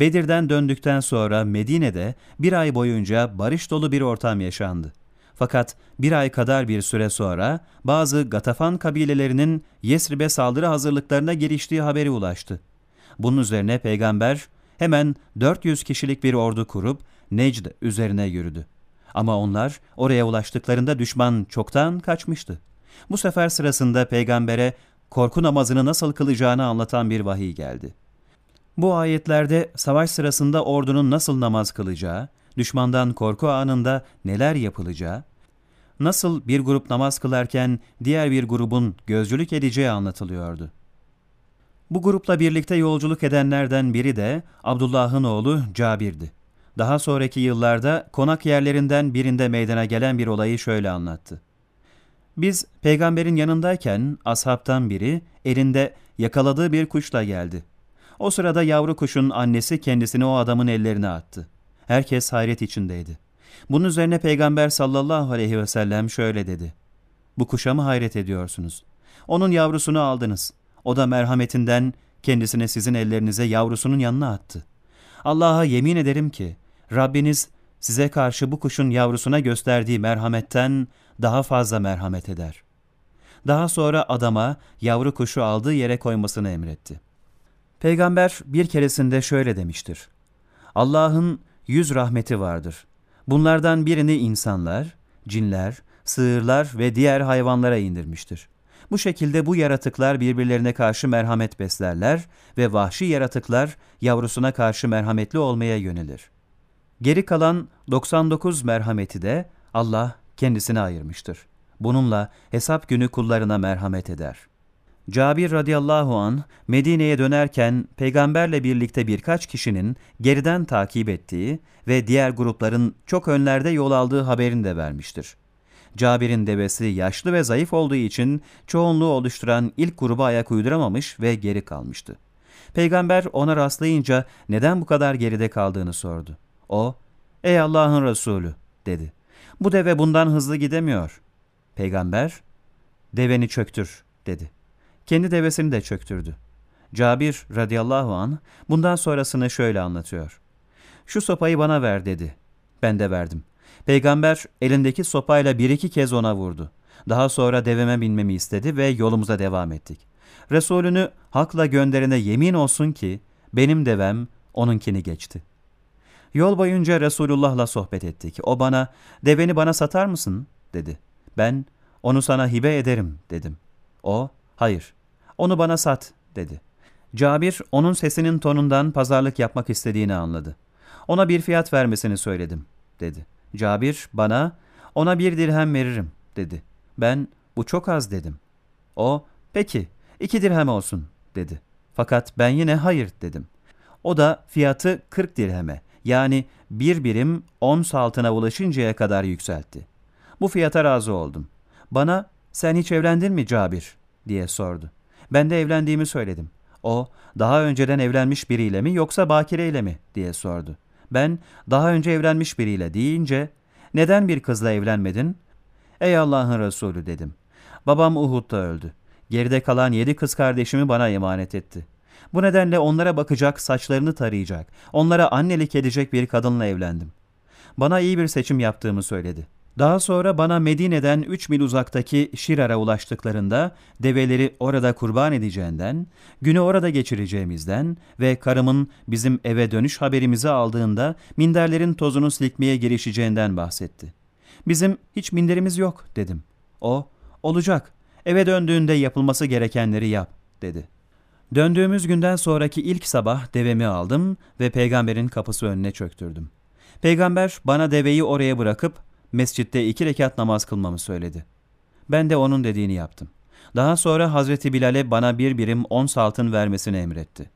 Bedir'den döndükten sonra Medine'de bir ay boyunca barış dolu bir ortam yaşandı. Fakat bir ay kadar bir süre sonra bazı Gatafan kabilelerinin Yesrib'e saldırı hazırlıklarına giriştiği haberi ulaştı. Bunun üzerine peygamber hemen 400 kişilik bir ordu kurup Necd üzerine yürüdü. Ama onlar oraya ulaştıklarında düşman çoktan kaçmıştı. Bu sefer sırasında peygambere korku namazını nasıl kılacağını anlatan bir vahiy geldi. Bu ayetlerde savaş sırasında ordunun nasıl namaz kılacağı, düşmandan korku anında neler yapılacağı, nasıl bir grup namaz kılarken diğer bir grubun gözcülük edeceği anlatılıyordu. Bu grupla birlikte yolculuk edenlerden biri de Abdullah'ın oğlu Cabir'di. Daha sonraki yıllarda konak yerlerinden birinde meydana gelen bir olayı şöyle anlattı. Biz peygamberin yanındayken ashabtan biri elinde yakaladığı bir kuşla geldi. O sırada yavru kuşun annesi kendisini o adamın ellerine attı. Herkes hayret içindeydi. Bunun üzerine Peygamber sallallahu aleyhi ve sellem şöyle dedi. Bu kuşa mı hayret ediyorsunuz? Onun yavrusunu aldınız. O da merhametinden kendisine sizin ellerinize yavrusunun yanına attı. Allah'a yemin ederim ki Rabbiniz size karşı bu kuşun yavrusuna gösterdiği merhametten daha fazla merhamet eder. Daha sonra adama yavru kuşu aldığı yere koymasını emretti. Peygamber bir keresinde şöyle demiştir. Allah'ın yüz rahmeti vardır. Bunlardan birini insanlar, cinler, sığırlar ve diğer hayvanlara indirmiştir. Bu şekilde bu yaratıklar birbirlerine karşı merhamet beslerler ve vahşi yaratıklar yavrusuna karşı merhametli olmaya yönelir. Geri kalan 99 merhameti de Allah kendisine ayırmıştır. Bununla hesap günü kullarına merhamet eder. Cabir radıyallahu an Medine'ye dönerken peygamberle birlikte birkaç kişinin geriden takip ettiği ve diğer grupların çok önlerde yol aldığı haberini de vermiştir. Cabir'in devesi yaşlı ve zayıf olduğu için çoğunluğu oluşturan ilk gruba ayak uyduramamış ve geri kalmıştı. Peygamber ona rastlayınca neden bu kadar geride kaldığını sordu. O, ''Ey Allah'ın Resulü'' dedi. ''Bu deve bundan hızlı gidemiyor.'' Peygamber, ''Deveni çöktür'' dedi. Kendi devesini de çöktürdü. Cabir radıyallahu an bundan sonrasını şöyle anlatıyor. Şu sopayı bana ver dedi. Ben de verdim. Peygamber elindeki sopayla bir iki kez ona vurdu. Daha sonra deveme binmemi istedi ve yolumuza devam ettik. Resulünü hakla gönderene yemin olsun ki benim devem onunkini geçti. Yol boyunca Resulullah'la sohbet ettik. O bana deveni bana satar mısın dedi. Ben onu sana hibe ederim dedim. O hayır onu bana sat dedi. Cabir onun sesinin tonundan pazarlık yapmak istediğini anladı. Ona bir fiyat vermesini söyledim dedi. Cabir bana ona bir dirhem veririm dedi. Ben bu çok az dedim. O peki iki dirhem olsun dedi. Fakat ben yine hayır dedim. O da fiyatı 40 dirheme yani bir birim 10 saltına ulaşıncaya kadar yükseltti. Bu fiyata razı oldum. Bana sen hiç evlendin mi Cabir diye sordu. Ben de evlendiğimi söyledim. O daha önceden evlenmiş biriyle mi yoksa bakireyle mi diye sordu. Ben daha önce evlenmiş biriyle deyince neden bir kızla evlenmedin? Ey Allah'ın Resulü dedim. Babam Uhud'da öldü. Geride kalan yedi kız kardeşimi bana emanet etti. Bu nedenle onlara bakacak, saçlarını tarayacak, onlara annelik edecek bir kadınla evlendim. Bana iyi bir seçim yaptığımı söyledi. Daha sonra bana Medine'den 3 mil uzaktaki Şirar'a ulaştıklarında develeri orada kurban edeceğinden, günü orada geçireceğimizden ve karımın bizim eve dönüş haberimizi aldığında minderlerin tozunu silkmeye girişeceğinden bahsetti. Bizim hiç minderimiz yok dedim. O, olacak, eve döndüğünde yapılması gerekenleri yap dedi. Döndüğümüz günden sonraki ilk sabah devemi aldım ve peygamberin kapısı önüne çöktürdüm. Peygamber bana deveyi oraya bırakıp mescitte iki rekat namaz kılmamı söyledi. Ben de onun dediğini yaptım. Daha sonra Hazreti Bilal'e bana bir birim on saltın vermesini emretti.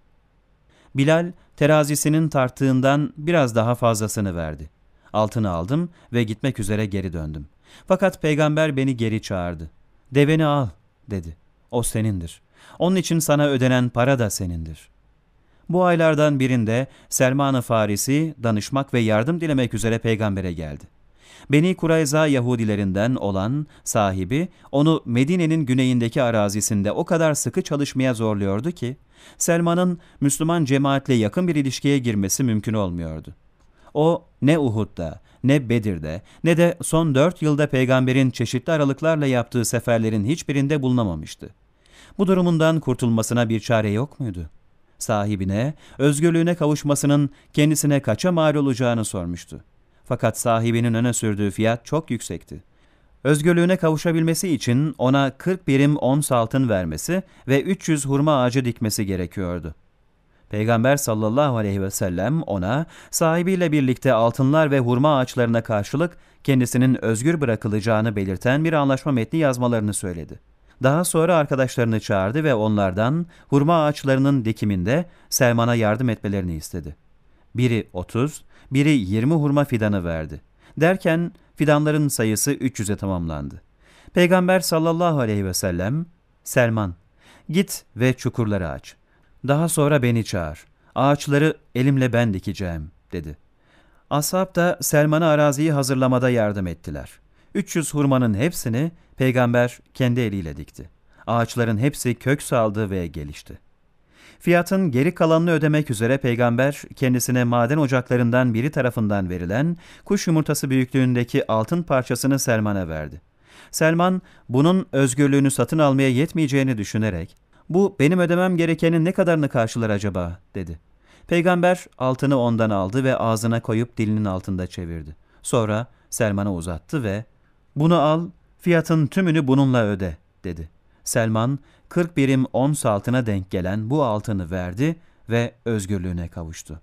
Bilal terazisinin tarttığından biraz daha fazlasını verdi. Altını aldım ve gitmek üzere geri döndüm. Fakat peygamber beni geri çağırdı. Deveni al dedi. O senindir. Onun için sana ödenen para da senindir. Bu aylardan birinde Selman-ı Farisi danışmak ve yardım dilemek üzere peygambere geldi. Beni Kurayza Yahudilerinden olan sahibi onu Medine'nin güneyindeki arazisinde o kadar sıkı çalışmaya zorluyordu ki Selman'ın Müslüman cemaatle yakın bir ilişkiye girmesi mümkün olmuyordu. O ne Uhud'da, ne Bedir'de, ne de son dört yılda peygamberin çeşitli aralıklarla yaptığı seferlerin hiçbirinde bulunamamıştı. Bu durumundan kurtulmasına bir çare yok muydu? Sahibine, özgürlüğüne kavuşmasının kendisine kaça mal olacağını sormuştu. Fakat sahibinin öne sürdüğü fiyat çok yüksekti. Özgürlüğüne kavuşabilmesi için ona 40 birim ons altın vermesi ve 300 hurma ağacı dikmesi gerekiyordu. Peygamber sallallahu aleyhi ve sellem ona sahibiyle birlikte altınlar ve hurma ağaçlarına karşılık kendisinin özgür bırakılacağını belirten bir anlaşma metni yazmalarını söyledi. Daha sonra arkadaşlarını çağırdı ve onlardan hurma ağaçlarının dikiminde Selman'a yardım etmelerini istedi. Biri 30, biri 20 hurma fidanı verdi. Derken fidanların sayısı 300'e tamamlandı. Peygamber sallallahu aleyhi ve sellem, Selman, git ve çukurları aç. Daha sonra beni çağır. Ağaçları elimle ben dikeceğim, dedi. Ashab da Selman'a araziyi hazırlamada yardım ettiler. 300 hurmanın hepsini peygamber kendi eliyle dikti. Ağaçların hepsi kök saldı ve gelişti. Fiyatın geri kalanını ödemek üzere peygamber kendisine maden ocaklarından biri tarafından verilen kuş yumurtası büyüklüğündeki altın parçasını Selman'a verdi. Selman bunun özgürlüğünü satın almaya yetmeyeceğini düşünerek bu benim ödemem gerekenin ne kadarını karşılar acaba dedi. Peygamber altını ondan aldı ve ağzına koyup dilinin altında çevirdi. Sonra Selman'a uzattı ve bunu al fiyatın tümünü bununla öde dedi. Selman 40 birim ons altına denk gelen bu altını verdi ve özgürlüğüne kavuştu.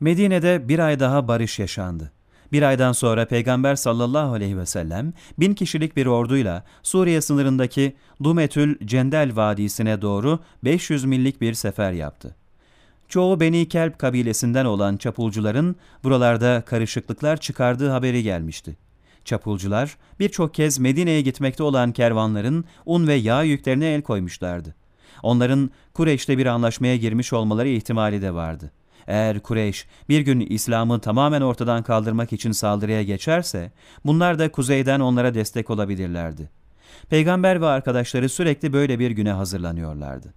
Medine'de bir ay daha barış yaşandı. Bir aydan sonra Peygamber sallallahu aleyhi ve sellem bin kişilik bir orduyla Suriye sınırındaki Dumetül Cendel Vadisi'ne doğru 500 millik bir sefer yaptı. Çoğu Beni Kelp kabilesinden olan çapulcuların buralarda karışıklıklar çıkardığı haberi gelmişti. Çapulcular birçok kez Medine'ye gitmekte olan kervanların un ve yağ yüklerine el koymuşlardı. Onların Kureyş'te bir anlaşmaya girmiş olmaları ihtimali de vardı. Eğer Kureyş bir gün İslam'ı tamamen ortadan kaldırmak için saldırıya geçerse, bunlar da kuzeyden onlara destek olabilirlerdi. Peygamber ve arkadaşları sürekli böyle bir güne hazırlanıyorlardı.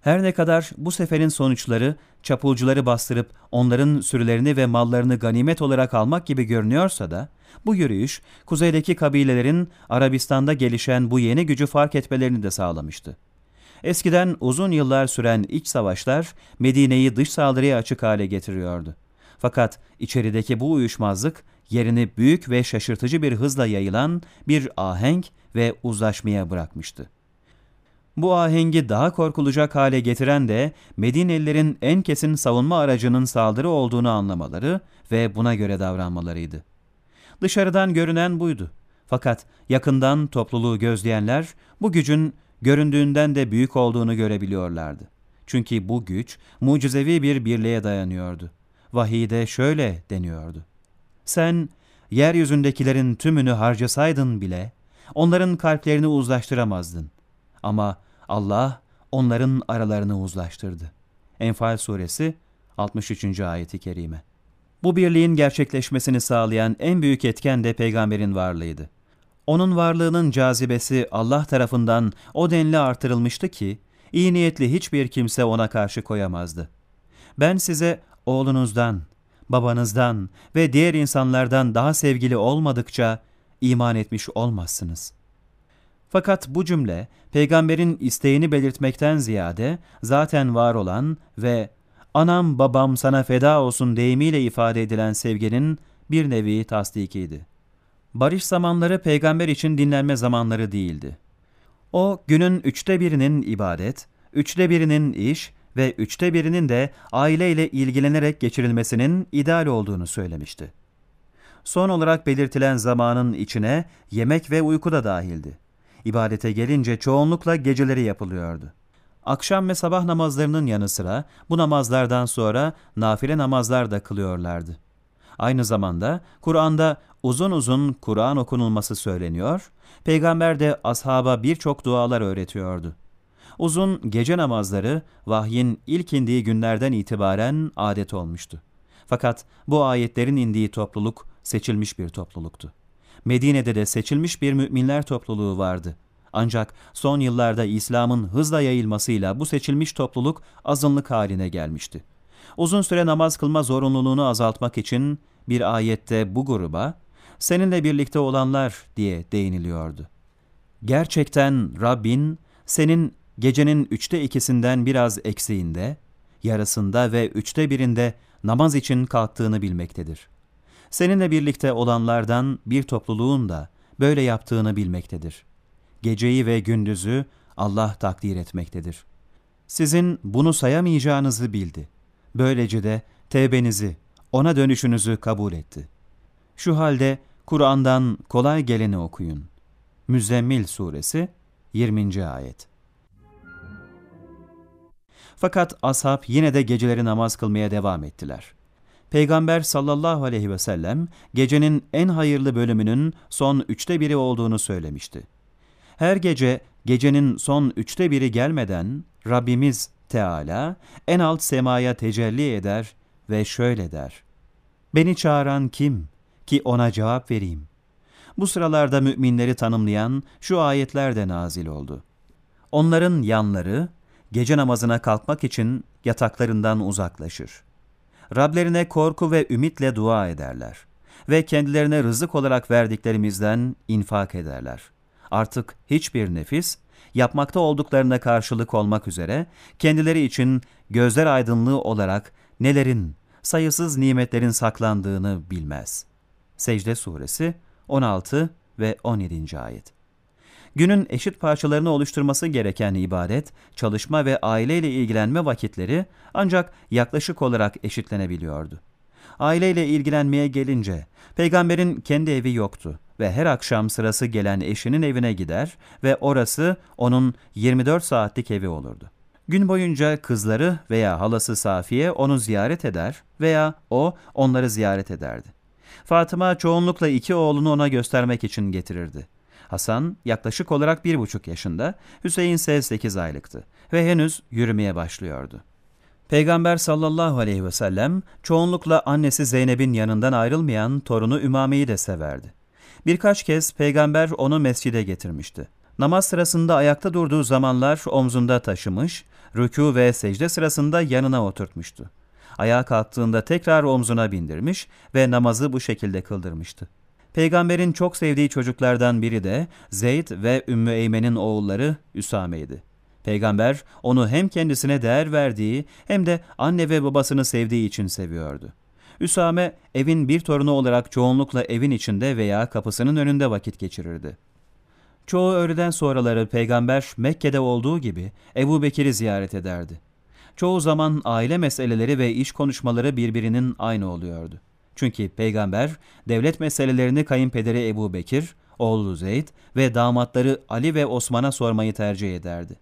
Her ne kadar bu seferin sonuçları çapulcuları bastırıp onların sürülerini ve mallarını ganimet olarak almak gibi görünüyorsa da, bu yürüyüş kuzeydeki kabilelerin Arabistan'da gelişen bu yeni gücü fark etmelerini de sağlamıştı. Eskiden uzun yıllar süren iç savaşlar Medine'yi dış saldırıya açık hale getiriyordu. Fakat içerideki bu uyuşmazlık yerini büyük ve şaşırtıcı bir hızla yayılan bir ahenk ve uzlaşmaya bırakmıştı. Bu ahengi daha korkulacak hale getiren de Medinelilerin en kesin savunma aracının saldırı olduğunu anlamaları ve buna göre davranmalarıydı. Dışarıdan görünen buydu. Fakat yakından topluluğu gözleyenler bu gücün göründüğünden de büyük olduğunu görebiliyorlardı. Çünkü bu güç mucizevi bir birliğe dayanıyordu. Vahide şöyle deniyordu. Sen yeryüzündekilerin tümünü harcasaydın bile onların kalplerini uzlaştıramazdın. Ama Allah onların aralarını uzlaştırdı. Enfal suresi 63. ayeti kerime. Bu birliğin gerçekleşmesini sağlayan en büyük etken de peygamberin varlığıydı. Onun varlığının cazibesi Allah tarafından o denli artırılmıştı ki, iyi niyetli hiçbir kimse ona karşı koyamazdı. Ben size oğlunuzdan, babanızdan ve diğer insanlardan daha sevgili olmadıkça iman etmiş olmazsınız. Fakat bu cümle, peygamberin isteğini belirtmekten ziyade zaten var olan ve anam babam sana feda olsun deyimiyle ifade edilen sevginin bir nevi tasdikiydi. Barış zamanları peygamber için dinlenme zamanları değildi. O günün üçte birinin ibadet, üçte birinin iş ve üçte birinin de aileyle ilgilenerek geçirilmesinin ideal olduğunu söylemişti. Son olarak belirtilen zamanın içine yemek ve uyku da dahildi. İbadete gelince çoğunlukla geceleri yapılıyordu. Akşam ve sabah namazlarının yanı sıra bu namazlardan sonra nafile namazlar da kılıyorlardı. Aynı zamanda Kur'an'da uzun uzun Kur'an okunulması söyleniyor, peygamber de ashaba birçok dualar öğretiyordu. Uzun gece namazları vahyin ilk indiği günlerden itibaren adet olmuştu. Fakat bu ayetlerin indiği topluluk seçilmiş bir topluluktu. Medine'de de seçilmiş bir müminler topluluğu vardı. Ancak son yıllarda İslam'ın hızla yayılmasıyla bu seçilmiş topluluk azınlık haline gelmişti. Uzun süre namaz kılma zorunluluğunu azaltmak için bir ayette bu gruba seninle birlikte olanlar diye değiniliyordu. Gerçekten Rabbin senin gecenin üçte ikisinden biraz eksiğinde, yarısında ve üçte birinde namaz için kalktığını bilmektedir. Seninle birlikte olanlardan bir topluluğun da böyle yaptığını bilmektedir. Geceyi ve gündüzü Allah takdir etmektedir. Sizin bunu sayamayacağınızı bildi. Böylece de tevbenizi, ona dönüşünüzü kabul etti. Şu halde Kur'an'dan kolay geleni okuyun. Müzzemmil Suresi 20. Ayet Fakat ashab yine de geceleri namaz kılmaya devam ettiler. Peygamber sallallahu aleyhi ve sellem gecenin en hayırlı bölümünün son üçte biri olduğunu söylemişti. Her gece gecenin son üçte biri gelmeden Rabbimiz Teala en alt semaya tecelli eder ve şöyle der. Beni çağıran kim ki ona cevap vereyim? Bu sıralarda müminleri tanımlayan şu ayetler de nazil oldu. Onların yanları gece namazına kalkmak için yataklarından uzaklaşır. Rablerine korku ve ümitle dua ederler ve kendilerine rızık olarak verdiklerimizden infak ederler. Artık hiçbir nefis, yapmakta olduklarına karşılık olmak üzere kendileri için gözler aydınlığı olarak nelerin, sayısız nimetlerin saklandığını bilmez. Secde Suresi 16 ve 17. ayet. Günün eşit parçalarını oluşturması gereken ibadet, çalışma ve aileyle ilgilenme vakitleri ancak yaklaşık olarak eşitlenebiliyordu. Aileyle ilgilenmeye gelince, peygamberin kendi evi yoktu ve her akşam sırası gelen eşinin evine gider ve orası onun 24 saatlik evi olurdu. Gün boyunca kızları veya halası Safiye onu ziyaret eder veya o onları ziyaret ederdi. Fatıma çoğunlukla iki oğlunu ona göstermek için getirirdi. Hasan yaklaşık olarak bir buçuk yaşında, Hüseyin ise sekiz aylıktı ve henüz yürümeye başlıyordu. Peygamber sallallahu aleyhi ve sellem çoğunlukla annesi Zeynep'in yanından ayrılmayan torunu Ümame'yi de severdi. Birkaç kez peygamber onu mescide getirmişti. Namaz sırasında ayakta durduğu zamanlar omzunda taşımış, rükû ve secde sırasında yanına oturtmuştu. Ayağa kalktığında tekrar omzuna bindirmiş ve namazı bu şekilde kıldırmıştı. Peygamberin çok sevdiği çocuklardan biri de Zeyd ve Ümmü Eymen'in oğulları Üsame'ydi. Peygamber onu hem kendisine değer verdiği hem de anne ve babasını sevdiği için seviyordu. Üsame evin bir torunu olarak çoğunlukla evin içinde veya kapısının önünde vakit geçirirdi. Çoğu öğleden sonraları peygamber Mekke'de olduğu gibi Ebu Bekir'i ziyaret ederdi. Çoğu zaman aile meseleleri ve iş konuşmaları birbirinin aynı oluyordu. Çünkü peygamber devlet meselelerini kayınpederi Ebu Bekir, oğlu Zeyd ve damatları Ali ve Osman'a sormayı tercih ederdi.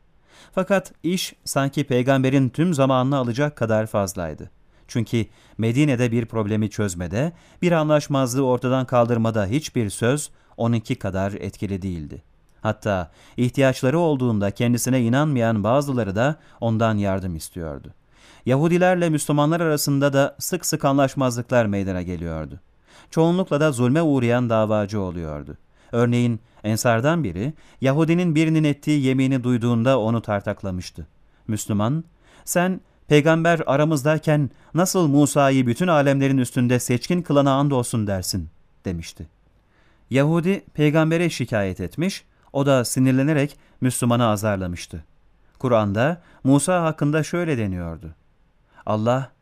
Fakat iş sanki peygamberin tüm zamanını alacak kadar fazlaydı. Çünkü Medine'de bir problemi çözmede, bir anlaşmazlığı ortadan kaldırmada hiçbir söz onunki kadar etkili değildi. Hatta ihtiyaçları olduğunda kendisine inanmayan bazıları da ondan yardım istiyordu. Yahudilerle Müslümanlar arasında da sık sık anlaşmazlıklar meydana geliyordu. Çoğunlukla da zulme uğrayan davacı oluyordu. Örneğin Ensardan biri Yahudinin birinin ettiği yemini duyduğunda onu tartaklamıştı. Müslüman, sen peygamber aramızdayken nasıl Musa'yı bütün alemlerin üstünde seçkin kılana andolsun dersin demişti. Yahudi peygambere şikayet etmiş, o da sinirlenerek Müslümanı azarlamıştı. Kur'an'da Musa hakkında şöyle deniyordu. Allah,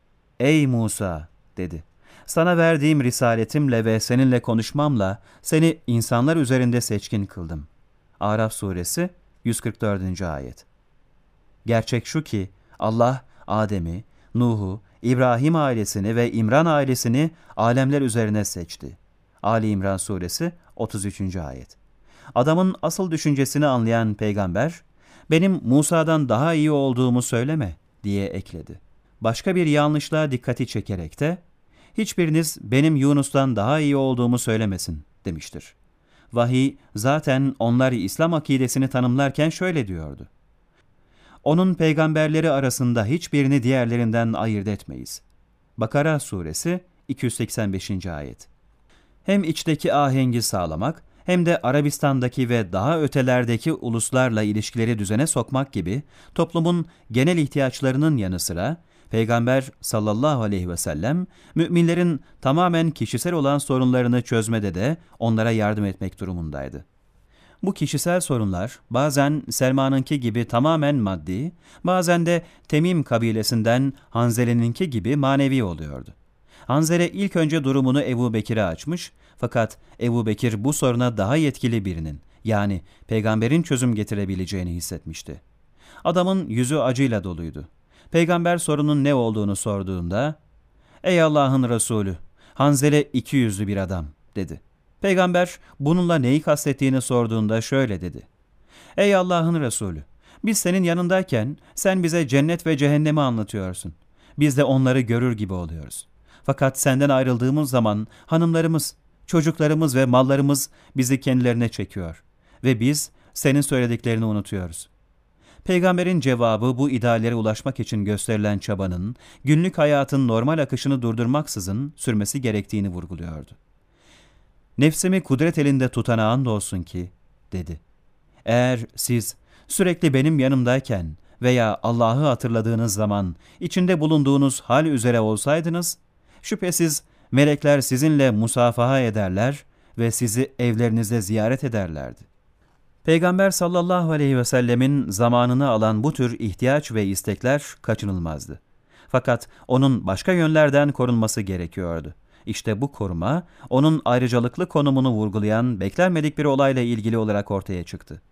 ''Ey Musa'' dedi. ''Sana verdiğim risaletimle ve seninle konuşmamla seni insanlar üzerinde seçkin kıldım.'' Araf suresi 144. ayet. Gerçek şu ki Allah Adem'i, Nuh'u, İbrahim ailesini ve İmran ailesini alemler üzerine seçti. Ali İmran suresi 33. ayet. Adamın asıl düşüncesini anlayan peygamber, benim Musa'dan daha iyi olduğumu söyleme diye ekledi başka bir yanlışlığa dikkati çekerek de hiçbiriniz benim Yunus'tan daha iyi olduğumu söylemesin demiştir. Vahiy zaten onlar İslam akidesini tanımlarken şöyle diyordu. Onun peygamberleri arasında hiçbirini diğerlerinden ayırt etmeyiz. Bakara suresi 285. ayet. hem içteki ahengi sağlamak hem de Arabistan'daki ve daha ötelerdeki uluslarla ilişkileri düzene sokmak gibi toplumun genel ihtiyaçlarının yanı sıra Peygamber sallallahu aleyhi ve sellem müminlerin tamamen kişisel olan sorunlarını çözmede de onlara yardım etmek durumundaydı. Bu kişisel sorunlar bazen Selman'ınki gibi tamamen maddi, bazen de Temim kabilesinden Hanzele'ninki gibi manevi oluyordu. Hanzele ilk önce durumunu Ebu Bekir'e açmış fakat Ebu Bekir bu soruna daha yetkili birinin yani peygamberin çözüm getirebileceğini hissetmişti. Adamın yüzü acıyla doluydu. Peygamber sorunun ne olduğunu sorduğunda, ''Ey Allah'ın Resulü, Hanzele iki yüzlü bir adam.'' dedi. Peygamber bununla neyi kastettiğini sorduğunda şöyle dedi. ''Ey Allah'ın Resulü, biz senin yanındayken sen bize cennet ve cehennemi anlatıyorsun. Biz de onları görür gibi oluyoruz. Fakat senden ayrıldığımız zaman hanımlarımız, çocuklarımız ve mallarımız bizi kendilerine çekiyor. Ve biz senin söylediklerini unutuyoruz. Peygamberin cevabı bu ideallere ulaşmak için gösterilen çabanın, günlük hayatın normal akışını durdurmaksızın sürmesi gerektiğini vurguluyordu. Nefsimi kudret elinde tutana andolsun ki, dedi. Eğer siz sürekli benim yanımdayken veya Allah'ı hatırladığınız zaman içinde bulunduğunuz hal üzere olsaydınız, şüphesiz melekler sizinle musafaha ederler ve sizi evlerinizde ziyaret ederlerdi. Peygamber sallallahu aleyhi ve sellemin zamanını alan bu tür ihtiyaç ve istekler kaçınılmazdı. Fakat onun başka yönlerden korunması gerekiyordu. İşte bu koruma, onun ayrıcalıklı konumunu vurgulayan beklenmedik bir olayla ilgili olarak ortaya çıktı.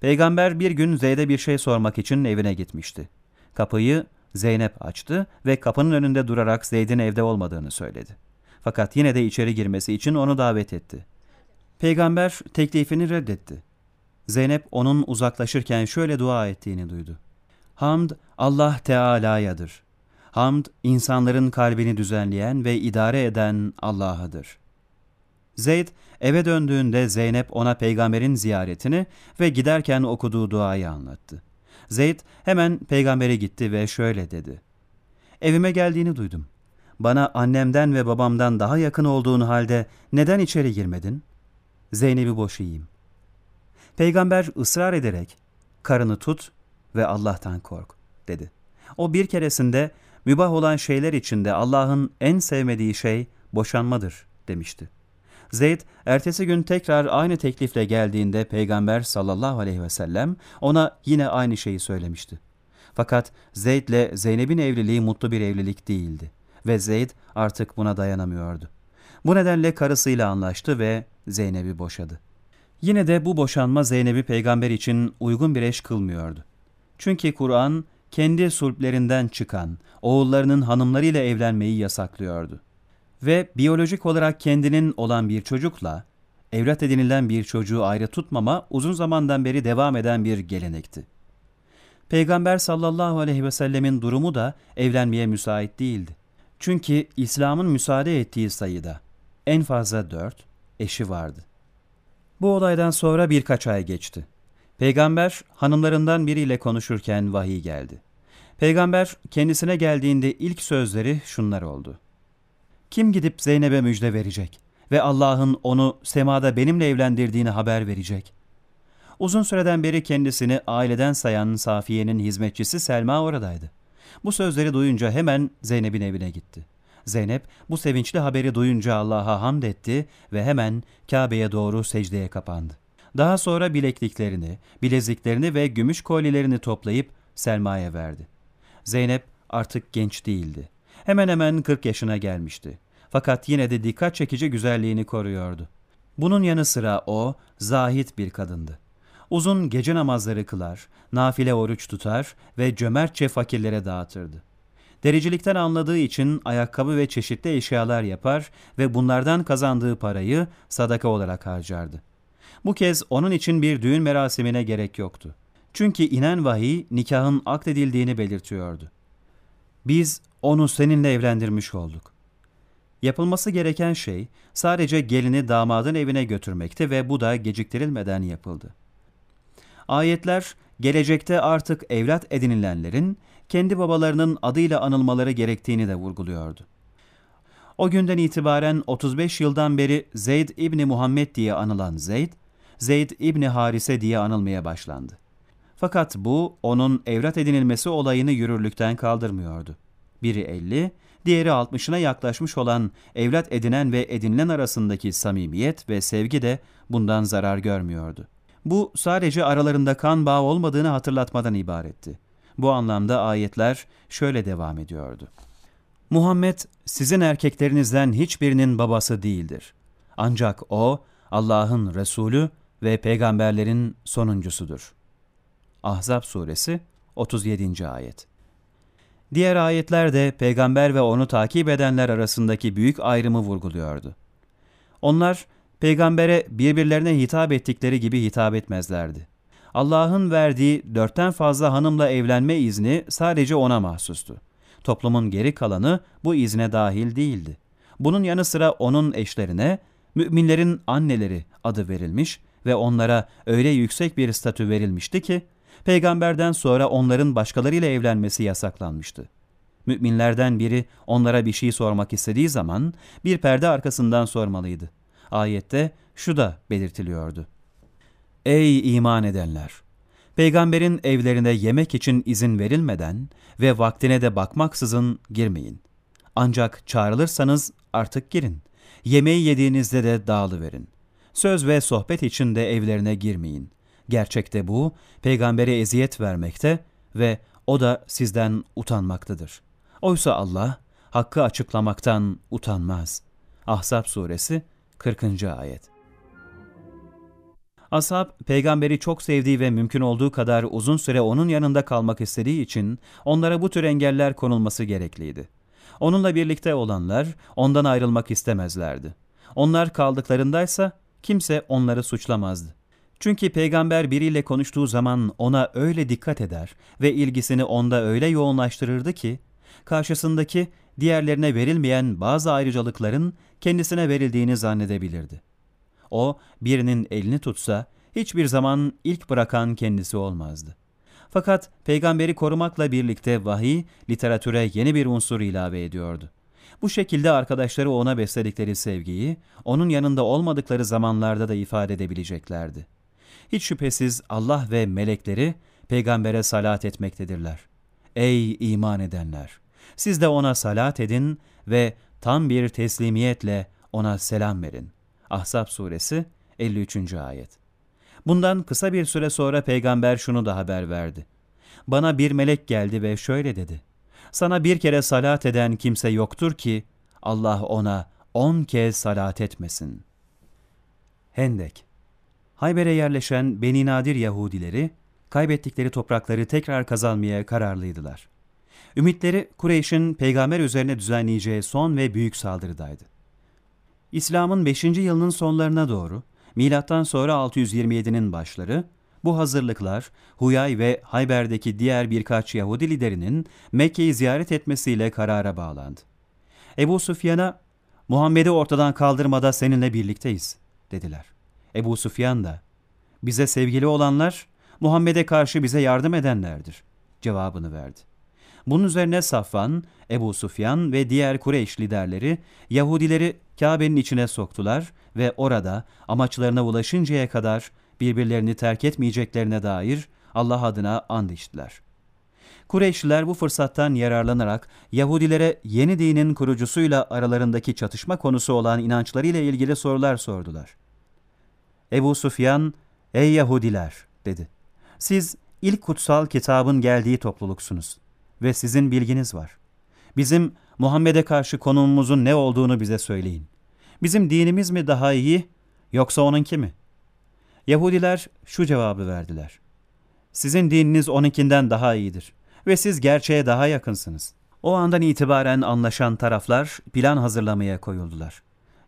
Peygamber bir gün Zeyd'e bir şey sormak için evine gitmişti. Kapıyı Zeynep açtı ve kapının önünde durarak Zeyd'in evde olmadığını söyledi. Fakat yine de içeri girmesi için onu davet etti. Peygamber teklifini reddetti. Zeynep onun uzaklaşırken şöyle dua ettiğini duydu. Hamd Allah Teala'yadır. Hamd insanların kalbini düzenleyen ve idare eden Allah'adır. Zeyd eve döndüğünde Zeynep ona peygamberin ziyaretini ve giderken okuduğu duayı anlattı. Zeyd hemen peygambere gitti ve şöyle dedi. Evime geldiğini duydum. Bana annemden ve babamdan daha yakın olduğun halde neden içeri girmedin? Zeynep'i boşayayım. Peygamber ısrar ederek karını tut ve Allah'tan kork dedi. O bir keresinde mübah olan şeyler içinde Allah'ın en sevmediği şey boşanmadır demişti. Zeyd ertesi gün tekrar aynı teklifle geldiğinde Peygamber sallallahu aleyhi ve sellem ona yine aynı şeyi söylemişti. Fakat Zeyd ile Zeynep'in evliliği mutlu bir evlilik değildi ve Zeyd artık buna dayanamıyordu. Bu nedenle karısıyla anlaştı ve Zeynep'i boşadı. Yine de bu boşanma Zeynep'i peygamber için uygun bir eş kılmıyordu. Çünkü Kur'an kendi sulplerinden çıkan oğullarının hanımlarıyla evlenmeyi yasaklıyordu. Ve biyolojik olarak kendinin olan bir çocukla evlat edinilen bir çocuğu ayrı tutmama uzun zamandan beri devam eden bir gelenekti. Peygamber sallallahu aleyhi ve sellemin durumu da evlenmeye müsait değildi. Çünkü İslam'ın müsaade ettiği sayıda en fazla dört eşi vardı. Bu olaydan sonra birkaç ay geçti. Peygamber hanımlarından biriyle konuşurken vahiy geldi. Peygamber kendisine geldiğinde ilk sözleri şunlar oldu. Kim gidip Zeynep'e müjde verecek ve Allah'ın onu semada benimle evlendirdiğini haber verecek? Uzun süreden beri kendisini aileden sayan Safiye'nin hizmetçisi Selma oradaydı. Bu sözleri duyunca hemen Zeynep'in evine gitti. Zeynep bu sevinçli haberi duyunca Allah'a hamd etti ve hemen Kabe'ye doğru secdeye kapandı. Daha sonra bilekliklerini, bileziklerini ve gümüş kolyelerini toplayıp Selma'ya verdi. Zeynep artık genç değildi. Hemen hemen 40 yaşına gelmişti. Fakat yine de dikkat çekici güzelliğini koruyordu. Bunun yanı sıra o zahit bir kadındı. Uzun gece namazları kılar, nafile oruç tutar ve cömertçe fakirlere dağıtırdı. Dericilikten anladığı için ayakkabı ve çeşitli eşyalar yapar ve bunlardan kazandığı parayı sadaka olarak harcardı. Bu kez onun için bir düğün merasimine gerek yoktu. Çünkü inen vahiy nikahın akdedildiğini belirtiyordu. Biz onu seninle evlendirmiş olduk. Yapılması gereken şey sadece gelini damadın evine götürmekti ve bu da geciktirilmeden yapıldı. Ayetler gelecekte artık evlat edinilenlerin kendi babalarının adıyla anılmaları gerektiğini de vurguluyordu. O günden itibaren 35 yıldan beri Zeyd İbni Muhammed diye anılan Zeyd, Zeyd İbni Harise diye anılmaya başlandı. Fakat bu onun evlat edinilmesi olayını yürürlükten kaldırmıyordu. Biri 50, diğeri 60'ına yaklaşmış olan evlat edinen ve edinilen arasındaki samimiyet ve sevgi de bundan zarar görmüyordu. Bu sadece aralarında kan bağı olmadığını hatırlatmadan ibaretti. Bu anlamda ayetler şöyle devam ediyordu. Muhammed sizin erkeklerinizden hiçbirinin babası değildir. Ancak o Allah'ın Resulü ve peygamberlerin sonuncusudur. Ahzab suresi 37. ayet. Diğer ayetler de peygamber ve onu takip edenler arasındaki büyük ayrımı vurguluyordu. Onlar peygambere birbirlerine hitap ettikleri gibi hitap etmezlerdi. Allah'ın verdiği dörtten fazla hanımla evlenme izni sadece ona mahsustu. Toplumun geri kalanı bu izne dahil değildi. Bunun yanı sıra onun eşlerine müminlerin anneleri adı verilmiş ve onlara öyle yüksek bir statü verilmişti ki peygamberden sonra onların başkalarıyla evlenmesi yasaklanmıştı. Müminlerden biri onlara bir şey sormak istediği zaman bir perde arkasından sormalıydı. Ayette şu da belirtiliyordu. Ey iman edenler! Peygamberin evlerine yemek için izin verilmeden ve vaktine de bakmaksızın girmeyin. Ancak çağrılırsanız artık girin. Yemeği yediğinizde de dağılıverin. Söz ve sohbet için de evlerine girmeyin. Gerçekte bu, peygambere eziyet vermekte ve o da sizden utanmaktadır. Oysa Allah, hakkı açıklamaktan utanmaz. Ahzab suresi 40. ayet. Ashab, peygamberi çok sevdiği ve mümkün olduğu kadar uzun süre onun yanında kalmak istediği için onlara bu tür engeller konulması gerekliydi. Onunla birlikte olanlar ondan ayrılmak istemezlerdi. Onlar kaldıklarındaysa kimse onları suçlamazdı. Çünkü peygamber biriyle konuştuğu zaman ona öyle dikkat eder ve ilgisini onda öyle yoğunlaştırırdı ki, karşısındaki diğerlerine verilmeyen bazı ayrıcalıkların kendisine verildiğini zannedebilirdi. O, birinin elini tutsa, hiçbir zaman ilk bırakan kendisi olmazdı. Fakat peygamberi korumakla birlikte vahiy, literatüre yeni bir unsur ilave ediyordu. Bu şekilde arkadaşları ona besledikleri sevgiyi, onun yanında olmadıkları zamanlarda da ifade edebileceklerdi. Hiç şüphesiz Allah ve melekleri peygambere salat etmektedirler. Ey iman edenler! Siz de ona salat edin ve tam bir teslimiyetle ona selam verin. Ahzab suresi 53. ayet. Bundan kısa bir süre sonra peygamber şunu da haber verdi. Bana bir melek geldi ve şöyle dedi. Sana bir kere salat eden kimse yoktur ki Allah ona on kez salat etmesin. Hendek Hayber'e yerleşen Beni Nadir Yahudileri, kaybettikleri toprakları tekrar kazanmaya kararlıydılar. Ümitleri Kureyş'in peygamber üzerine düzenleyeceği son ve büyük saldırıdaydı. İslam'ın 5. yılının sonlarına doğru, milattan sonra 627'nin başları, bu hazırlıklar Huyay ve Hayber'deki diğer birkaç Yahudi liderinin Mekke'yi ziyaret etmesiyle karara bağlandı. Ebu Süfyan'a, Muhammed'i ortadan kaldırmada seninle birlikteyiz, dediler. Ebu Süfyan da, bize sevgili olanlar, Muhammed'e karşı bize yardım edenlerdir, cevabını verdi. Bunun üzerine Safvan, Ebu Sufyan ve diğer Kureyş liderleri Yahudileri Kabe'nin içine soktular ve orada amaçlarına ulaşıncaya kadar birbirlerini terk etmeyeceklerine dair Allah adına and içtiler. Kureyşliler bu fırsattan yararlanarak Yahudilere yeni dinin kurucusuyla aralarındaki çatışma konusu olan inançlarıyla ilgili sorular sordular. Ebu Sufyan, ''Ey Yahudiler'' dedi. ''Siz ilk kutsal kitabın geldiği topluluksunuz ve sizin bilginiz var. Bizim Muhammed'e karşı konumumuzun ne olduğunu bize söyleyin. Bizim dinimiz mi daha iyi yoksa onunki mi?'' Yahudiler şu cevabı verdiler. Sizin dininiz onunkinden daha iyidir ve siz gerçeğe daha yakınsınız. O andan itibaren anlaşan taraflar plan hazırlamaya koyuldular.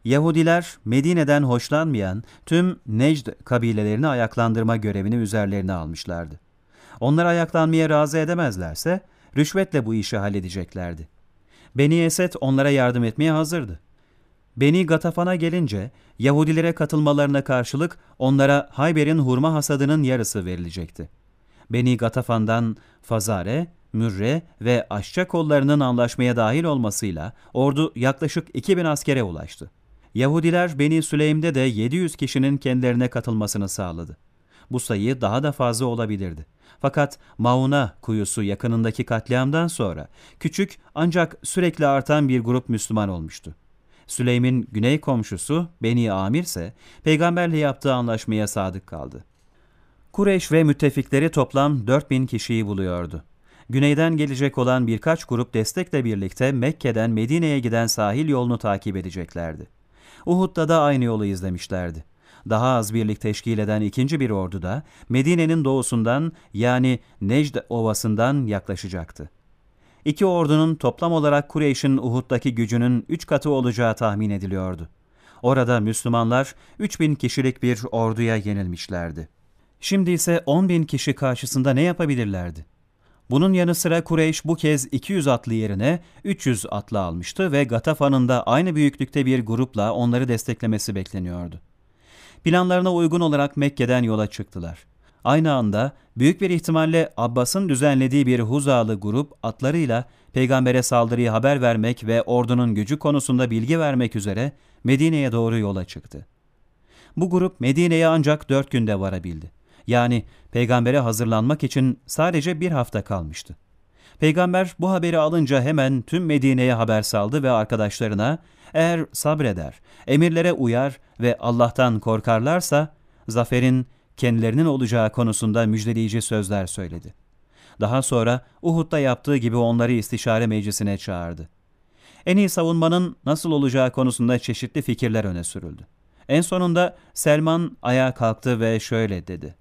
Yahudiler Medine'den hoşlanmayan tüm Necd kabilelerini ayaklandırma görevini üzerlerine almışlardı. Onları ayaklanmaya razı edemezlerse rüşvetle bu işi halledeceklerdi. Beni Esed onlara yardım etmeye hazırdı. Beni Gatafan'a gelince Yahudilere katılmalarına karşılık onlara Hayber'in hurma hasadının yarısı verilecekti. Beni Gatafan'dan Fazare, Mürre ve aşça kollarının anlaşmaya dahil olmasıyla ordu yaklaşık 2000 askere ulaştı. Yahudiler Beni Süleym'de de 700 kişinin kendilerine katılmasını sağladı. Bu sayı daha da fazla olabilirdi. Fakat Mauna kuyusu yakınındaki katliamdan sonra küçük ancak sürekli artan bir grup Müslüman olmuştu. Süleym'in güney komşusu Beni Amir ise peygamberle yaptığı anlaşmaya sadık kaldı. Kureyş ve müttefikleri toplam 4000 kişiyi buluyordu. Güneyden gelecek olan birkaç grup destekle birlikte Mekke'den Medine'ye giden sahil yolunu takip edeceklerdi. Uhud'da da aynı yolu izlemişlerdi. Daha az birlik teşkil eden ikinci bir ordu da Medine'nin doğusundan yani Necd Ovası'ndan yaklaşacaktı. İki ordunun toplam olarak Kureyş'in Uhud'daki gücünün üç katı olacağı tahmin ediliyordu. Orada Müslümanlar 3000 kişilik bir orduya yenilmişlerdi. Şimdi ise 10 bin kişi karşısında ne yapabilirlerdi? Bunun yanı sıra Kureyş bu kez 200 atlı yerine 300 atlı almıştı ve Gatafan'ın da aynı büyüklükte bir grupla onları desteklemesi bekleniyordu. Planlarına uygun olarak Mekke'den yola çıktılar. Aynı anda büyük bir ihtimalle Abbas'ın düzenlediği bir Huzalı grup atlarıyla peygambere saldırıyı haber vermek ve ordunun gücü konusunda bilgi vermek üzere Medine'ye doğru yola çıktı. Bu grup Medine'ye ancak dört günde varabildi. Yani peygambere hazırlanmak için sadece bir hafta kalmıştı. Peygamber bu haberi alınca hemen tüm Medine'ye haber saldı ve arkadaşlarına eğer sabreder, emirlere uyar ve Allah'tan korkarlarsa zaferin kendilerinin olacağı konusunda müjdeleyici sözler söyledi. Daha sonra Uhud'da yaptığı gibi onları istişare meclisine çağırdı. En iyi savunmanın nasıl olacağı konusunda çeşitli fikirler öne sürüldü. En sonunda Selman ayağa kalktı ve şöyle dedi.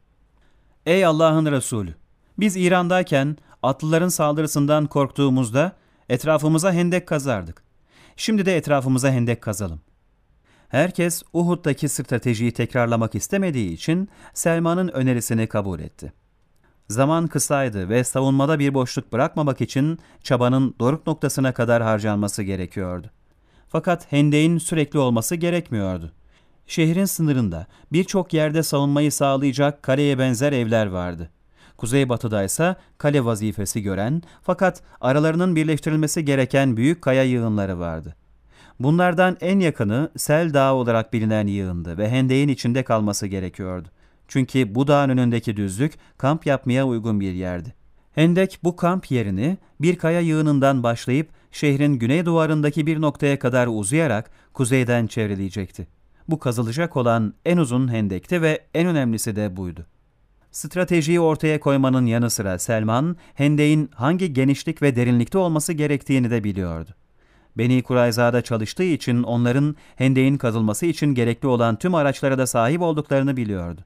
Ey Allah'ın Resulü! Biz İran'dayken atlıların saldırısından korktuğumuzda etrafımıza hendek kazardık. Şimdi de etrafımıza hendek kazalım. Herkes Uhud'daki stratejiyi tekrarlamak istemediği için Selman'ın önerisini kabul etti. Zaman kısaydı ve savunmada bir boşluk bırakmamak için çabanın doruk noktasına kadar harcanması gerekiyordu. Fakat hendeğin sürekli olması gerekmiyordu. Şehrin sınırında birçok yerde savunmayı sağlayacak kaleye benzer evler vardı. Kuzeybatıda ise kale vazifesi gören fakat aralarının birleştirilmesi gereken büyük kaya yığınları vardı. Bunlardan en yakını Sel Dağı olarak bilinen yığındı ve hendeğin içinde kalması gerekiyordu. Çünkü bu dağın önündeki düzlük kamp yapmaya uygun bir yerdi. Hendek bu kamp yerini bir kaya yığınından başlayıp şehrin güney duvarındaki bir noktaya kadar uzayarak kuzeyden çevreleyecekti. Bu kazılacak olan en uzun hendekti ve en önemlisi de buydu. Stratejiyi ortaya koymanın yanı sıra Selman, hendeğin hangi genişlik ve derinlikte olması gerektiğini de biliyordu. Beni Kurayza'da çalıştığı için onların hendeğin kazılması için gerekli olan tüm araçlara da sahip olduklarını biliyordu.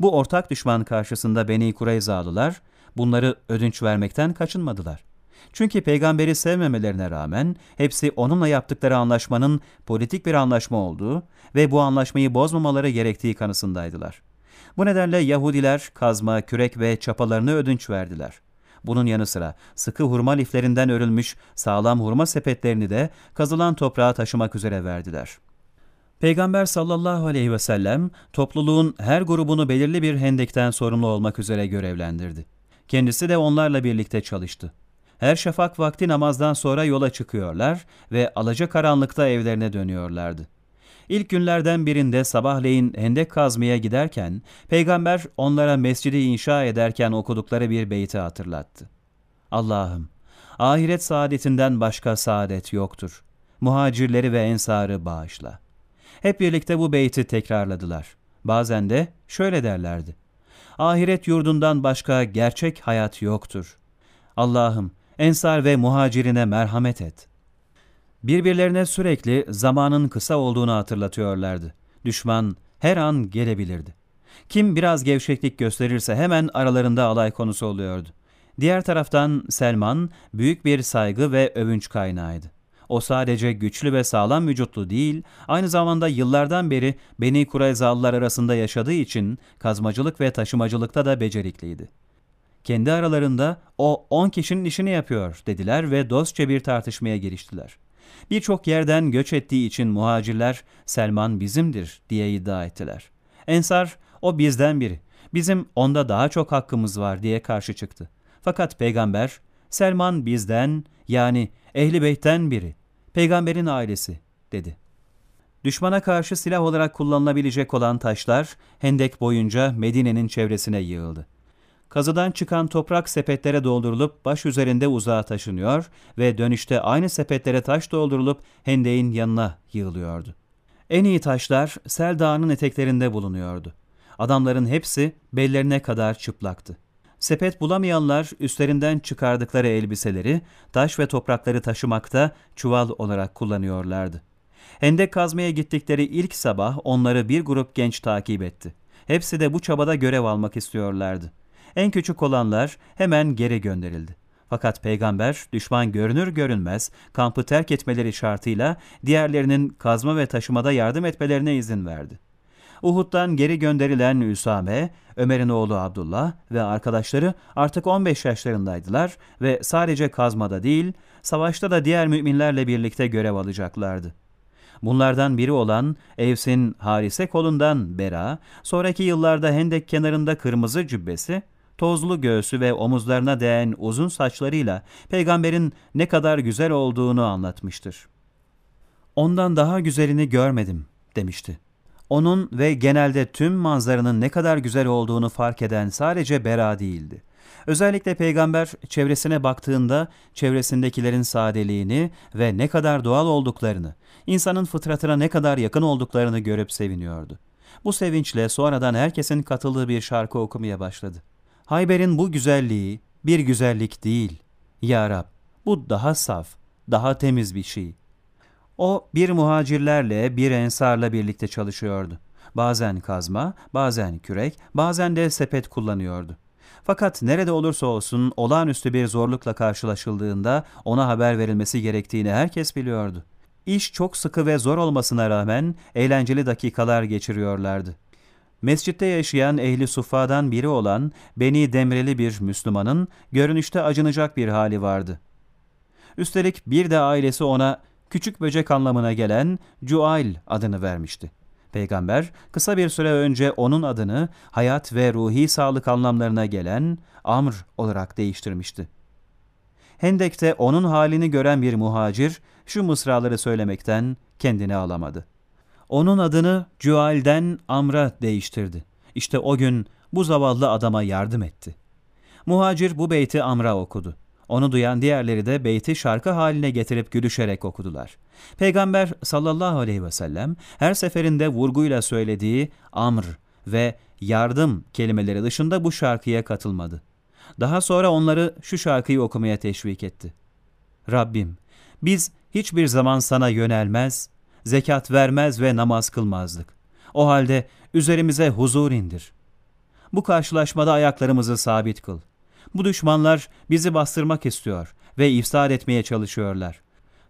Bu ortak düşman karşısında Beni Kurayzalılar bunları ödünç vermekten kaçınmadılar. Çünkü peygamberi sevmemelerine rağmen hepsi onunla yaptıkları anlaşmanın politik bir anlaşma olduğu ve bu anlaşmayı bozmamaları gerektiği kanısındaydılar. Bu nedenle Yahudiler kazma, kürek ve çapalarını ödünç verdiler. Bunun yanı sıra sıkı hurma liflerinden örülmüş sağlam hurma sepetlerini de kazılan toprağa taşımak üzere verdiler. Peygamber sallallahu aleyhi ve sellem topluluğun her grubunu belirli bir hendekten sorumlu olmak üzere görevlendirdi. Kendisi de onlarla birlikte çalıştı. Her şafak vakti namazdan sonra yola çıkıyorlar ve alacakaranlıkta evlerine dönüyorlardı. İlk günlerden birinde sabahleyin hendek kazmaya giderken peygamber onlara mescidi inşa ederken okudukları bir beyti hatırlattı. Allah'ım ahiret saadetinden başka saadet yoktur. Muhacirleri ve ensarı bağışla. Hep birlikte bu beyti tekrarladılar. Bazen de şöyle derlerdi. Ahiret yurdundan başka gerçek hayat yoktur. Allah'ım ensar ve muhacirine merhamet et. Birbirlerine sürekli zamanın kısa olduğunu hatırlatıyorlardı. Düşman her an gelebilirdi. Kim biraz gevşeklik gösterirse hemen aralarında alay konusu oluyordu. Diğer taraftan Selman büyük bir saygı ve övünç kaynağıydı. O sadece güçlü ve sağlam vücutlu değil, aynı zamanda yıllardan beri Beni Kurayzalılar arasında yaşadığı için kazmacılık ve taşımacılıkta da becerikliydi. Kendi aralarında o on kişinin işini yapıyor dediler ve dostça bir tartışmaya giriştiler. Birçok yerden göç ettiği için muhacirler Selman bizimdir diye iddia ettiler. Ensar o bizden biri. Bizim onda daha çok hakkımız var diye karşı çıktı. Fakat peygamber Selman bizden yani Ehli Beyt'ten biri. Peygamberin ailesi dedi. Düşmana karşı silah olarak kullanılabilecek olan taşlar hendek boyunca Medine'nin çevresine yığıldı. Kazıdan çıkan toprak sepetlere doldurulup baş üzerinde uzağa taşınıyor ve dönüşte aynı sepetlere taş doldurulup hendeğin yanına yığılıyordu. En iyi taşlar Sel Dağı'nın eteklerinde bulunuyordu. Adamların hepsi bellerine kadar çıplaktı. Sepet bulamayanlar üstlerinden çıkardıkları elbiseleri taş ve toprakları taşımakta çuval olarak kullanıyorlardı. Hendek kazmaya gittikleri ilk sabah onları bir grup genç takip etti. Hepsi de bu çabada görev almak istiyorlardı. En küçük olanlar hemen geri gönderildi. Fakat peygamber düşman görünür görünmez kampı terk etmeleri şartıyla diğerlerinin kazma ve taşımada yardım etmelerine izin verdi. Uhud'dan geri gönderilen Üsame, Ömer'in oğlu Abdullah ve arkadaşları artık 15 yaşlarındaydılar ve sadece kazmada değil, savaşta da diğer müminlerle birlikte görev alacaklardı. Bunlardan biri olan Evs'in Harise kolundan Bera, sonraki yıllarda Hendek kenarında kırmızı cübbesi, tozlu göğsü ve omuzlarına değen uzun saçlarıyla peygamberin ne kadar güzel olduğunu anlatmıştır. Ondan daha güzelini görmedim demişti. Onun ve genelde tüm manzaranın ne kadar güzel olduğunu fark eden sadece Bera değildi. Özellikle peygamber çevresine baktığında çevresindekilerin sadeliğini ve ne kadar doğal olduklarını, insanın fıtratına ne kadar yakın olduklarını görüp seviniyordu. Bu sevinçle sonradan herkesin katıldığı bir şarkı okumaya başladı. Hayber'in bu güzelliği bir güzellik değil. Ya Rab, bu daha saf, daha temiz bir şey. O bir muhacirlerle bir ensarla birlikte çalışıyordu. Bazen kazma, bazen kürek, bazen de sepet kullanıyordu. Fakat nerede olursa olsun olağanüstü bir zorlukla karşılaşıldığında ona haber verilmesi gerektiğini herkes biliyordu. İş çok sıkı ve zor olmasına rağmen eğlenceli dakikalar geçiriyorlardı. Mescitte yaşayan ehli suffadan biri olan Beni Demreli bir Müslümanın görünüşte acınacak bir hali vardı. Üstelik bir de ailesi ona küçük böcek anlamına gelen Cuail adını vermişti. Peygamber kısa bir süre önce onun adını hayat ve ruhi sağlık anlamlarına gelen Amr olarak değiştirmişti. Hendek'te onun halini gören bir muhacir şu mısraları söylemekten kendini alamadı. Onun adını Cual'den Amr'a değiştirdi. İşte o gün bu zavallı adama yardım etti. Muhacir bu beyti Amr'a okudu. Onu duyan diğerleri de beyti şarkı haline getirip gülüşerek okudular. Peygamber sallallahu aleyhi ve sellem her seferinde vurguyla söylediği amr ve yardım kelimeleri dışında bu şarkıya katılmadı. Daha sonra onları şu şarkıyı okumaya teşvik etti. Rabbim, biz hiçbir zaman sana yönelmez, zekat vermez ve namaz kılmazdık. O halde üzerimize huzur indir. Bu karşılaşmada ayaklarımızı sabit kıl. Bu düşmanlar bizi bastırmak istiyor ve ifsad etmeye çalışıyorlar.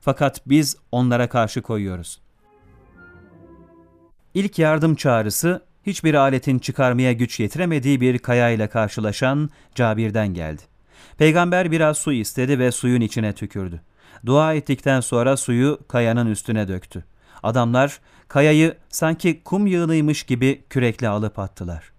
Fakat biz onlara karşı koyuyoruz. İlk yardım çağrısı hiçbir aletin çıkarmaya güç yetiremediği bir kaya ile karşılaşan Cabir'den geldi. Peygamber biraz su istedi ve suyun içine tükürdü. Dua ettikten sonra suyu kayanın üstüne döktü. Adamlar kayayı sanki kum yığınıymış gibi kürekle alıp attılar.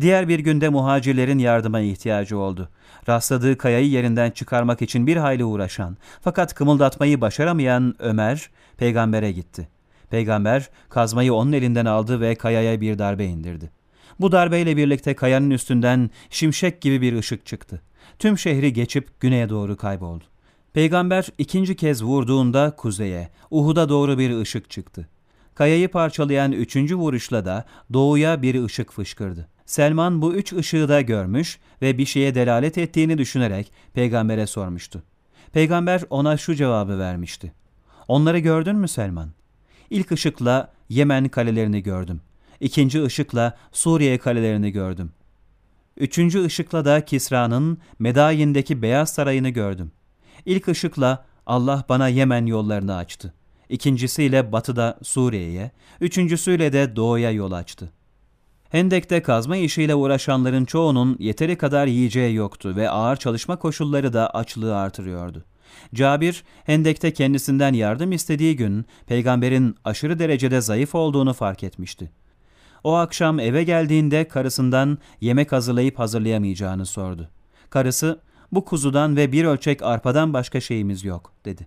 Diğer bir günde muhacirlerin yardıma ihtiyacı oldu. Rastladığı kayayı yerinden çıkarmak için bir hayli uğraşan fakat kımıldatmayı başaramayan Ömer peygambere gitti. Peygamber kazmayı onun elinden aldı ve kayaya bir darbe indirdi. Bu darbeyle birlikte kayanın üstünden şimşek gibi bir ışık çıktı. Tüm şehri geçip güneye doğru kayboldu. Peygamber ikinci kez vurduğunda kuzeye, Uhud'a doğru bir ışık çıktı. Kayayı parçalayan üçüncü vuruşla da doğuya bir ışık fışkırdı. Selman bu üç ışığı da görmüş ve bir şeye delalet ettiğini düşünerek peygambere sormuştu. Peygamber ona şu cevabı vermişti. Onları gördün mü Selman? İlk ışıkla Yemen kalelerini gördüm. İkinci ışıkla Suriye kalelerini gördüm. Üçüncü ışıkla da Kisra'nın Medayin'deki Beyaz Sarayı'nı gördüm. İlk ışıkla Allah bana Yemen yollarını açtı. İkincisiyle batıda Suriye'ye, üçüncüsüyle de doğuya yol açtı. Hendek'te kazma işiyle uğraşanların çoğunun yeteri kadar yiyeceği yoktu ve ağır çalışma koşulları da açlığı artırıyordu. Cabir, Hendek'te kendisinden yardım istediği gün peygamberin aşırı derecede zayıf olduğunu fark etmişti. O akşam eve geldiğinde karısından yemek hazırlayıp hazırlayamayacağını sordu. Karısı, Bu kuzudan ve bir ölçek arpadan başka şeyimiz yok dedi.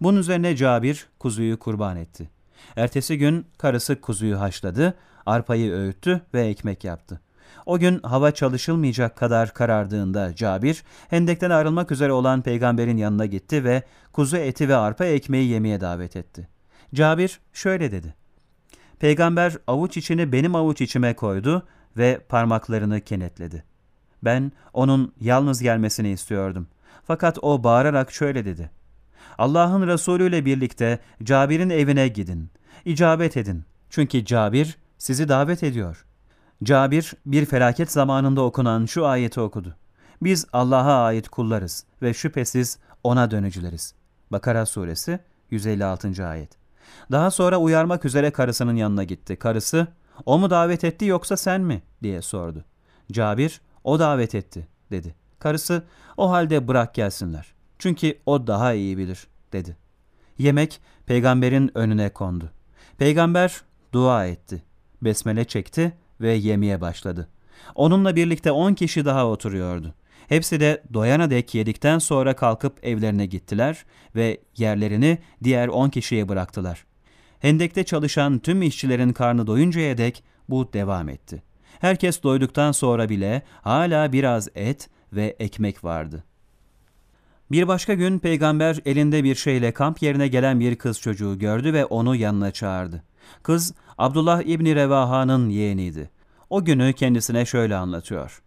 Bunun üzerine Cabir kuzuyu kurban etti. Ertesi gün karısı kuzuyu haşladı, arpayı öğüttü ve ekmek yaptı. O gün hava çalışılmayacak kadar karardığında Cabir, hendekten ayrılmak üzere olan peygamberin yanına gitti ve kuzu eti ve arpa ekmeği yemeye davet etti. Cabir şöyle dedi. Peygamber avuç içini benim avuç içime koydu ve parmaklarını kenetledi. Ben onun yalnız gelmesini istiyordum. Fakat o bağırarak şöyle dedi. Allah'ın Resulü ile birlikte Cabir'in evine gidin. İcabet edin. Çünkü Cabir sizi davet ediyor. Cabir bir felaket zamanında okunan şu ayeti okudu. Biz Allah'a ait kullarız ve şüphesiz ona dönücüleriz. Bakara suresi 156. ayet. Daha sonra uyarmak üzere karısının yanına gitti. Karısı, o mu davet etti yoksa sen mi? diye sordu. Cabir, o davet etti dedi. Karısı, o halde bırak gelsinler. Çünkü o daha iyi bilir dedi. Yemek peygamberin önüne kondu. Peygamber dua etti. Besmele çekti ve yemeye başladı. Onunla birlikte on kişi daha oturuyordu. Hepsi de doyana dek yedikten sonra kalkıp evlerine gittiler ve yerlerini diğer on kişiye bıraktılar. Hendekte çalışan tüm işçilerin karnı doyuncaya dek bu devam etti. Herkes doyduktan sonra bile hala biraz et ve ekmek vardı. Bir başka gün peygamber elinde bir şeyle kamp yerine gelen bir kız çocuğu gördü ve onu yanına çağırdı. Kız Abdullah İbni Revaha'nın yeğeniydi. O günü kendisine şöyle anlatıyor.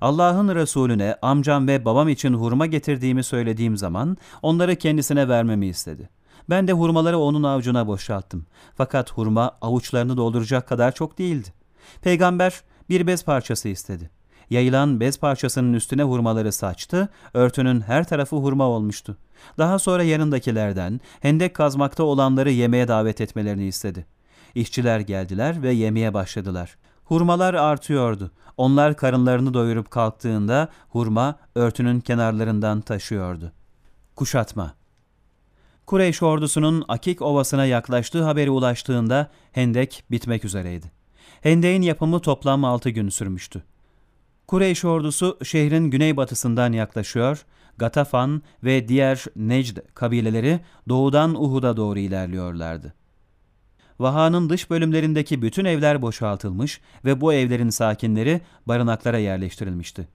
Allah'ın Resulüne amcam ve babam için hurma getirdiğimi söylediğim zaman onları kendisine vermemi istedi. Ben de hurmaları onun avucuna boşalttım. Fakat hurma avuçlarını dolduracak kadar çok değildi. Peygamber bir bez parçası istedi. Yayılan bez parçasının üstüne hurmaları saçtı, örtünün her tarafı hurma olmuştu. Daha sonra yanındakilerden hendek kazmakta olanları yemeğe davet etmelerini istedi. İşçiler geldiler ve yemeye başladılar. Hurmalar artıyordu. Onlar karınlarını doyurup kalktığında hurma örtünün kenarlarından taşıyordu. Kuşatma Kureyş ordusunun Akik Ovası'na yaklaştığı haberi ulaştığında hendek bitmek üzereydi. Hendeğin yapımı toplam 6 gün sürmüştü. Kureyş ordusu şehrin güneybatısından yaklaşıyor, Gatafan ve diğer Necd kabileleri doğudan Uhud'a doğru ilerliyorlardı. Vaha'nın dış bölümlerindeki bütün evler boşaltılmış ve bu evlerin sakinleri barınaklara yerleştirilmişti.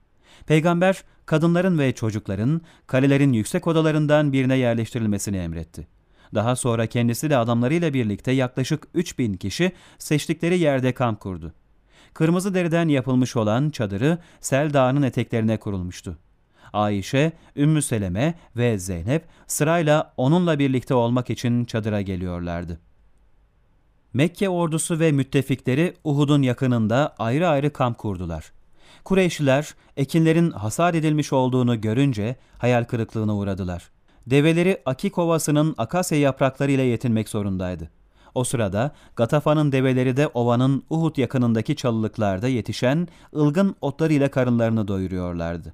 Peygamber, kadınların ve çocukların kalelerin yüksek odalarından birine yerleştirilmesini emretti. Daha sonra kendisi de adamlarıyla birlikte yaklaşık 3000 kişi seçtikleri yerde kamp kurdu. Kırmızı deriden yapılmış olan çadırı Sel Dağı'nın eteklerine kurulmuştu. Ayşe, Ümmü Seleme ve Zeynep sırayla onunla birlikte olmak için çadıra geliyorlardı. Mekke ordusu ve müttefikleri Uhud'un yakınında ayrı ayrı kamp kurdular. Kureyşliler ekinlerin hasar edilmiş olduğunu görünce hayal kırıklığına uğradılar. Develeri Akik Ovası'nın akasya yapraklarıyla yetinmek zorundaydı. O sırada Gatafa'nın develeri de ovanın Uhud yakınındaki çalılıklarda yetişen ılgın otlarıyla karınlarını doyuruyorlardı.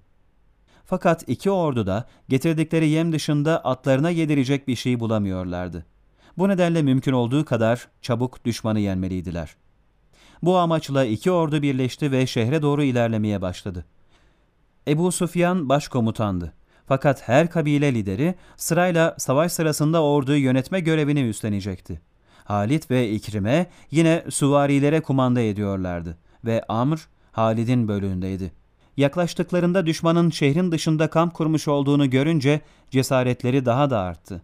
Fakat iki ordu da getirdikleri yem dışında atlarına yedirecek bir şey bulamıyorlardı. Bu nedenle mümkün olduğu kadar çabuk düşmanı yenmeliydiler. Bu amaçla iki ordu birleşti ve şehre doğru ilerlemeye başladı. Ebu Sufyan başkomutandı. Fakat her kabile lideri sırayla savaş sırasında orduyu yönetme görevini üstlenecekti. Halit ve İkrime yine süvarilere kumanda ediyorlardı ve Amr Halid'in bölüğündeydi. Yaklaştıklarında düşmanın şehrin dışında kamp kurmuş olduğunu görünce cesaretleri daha da arttı.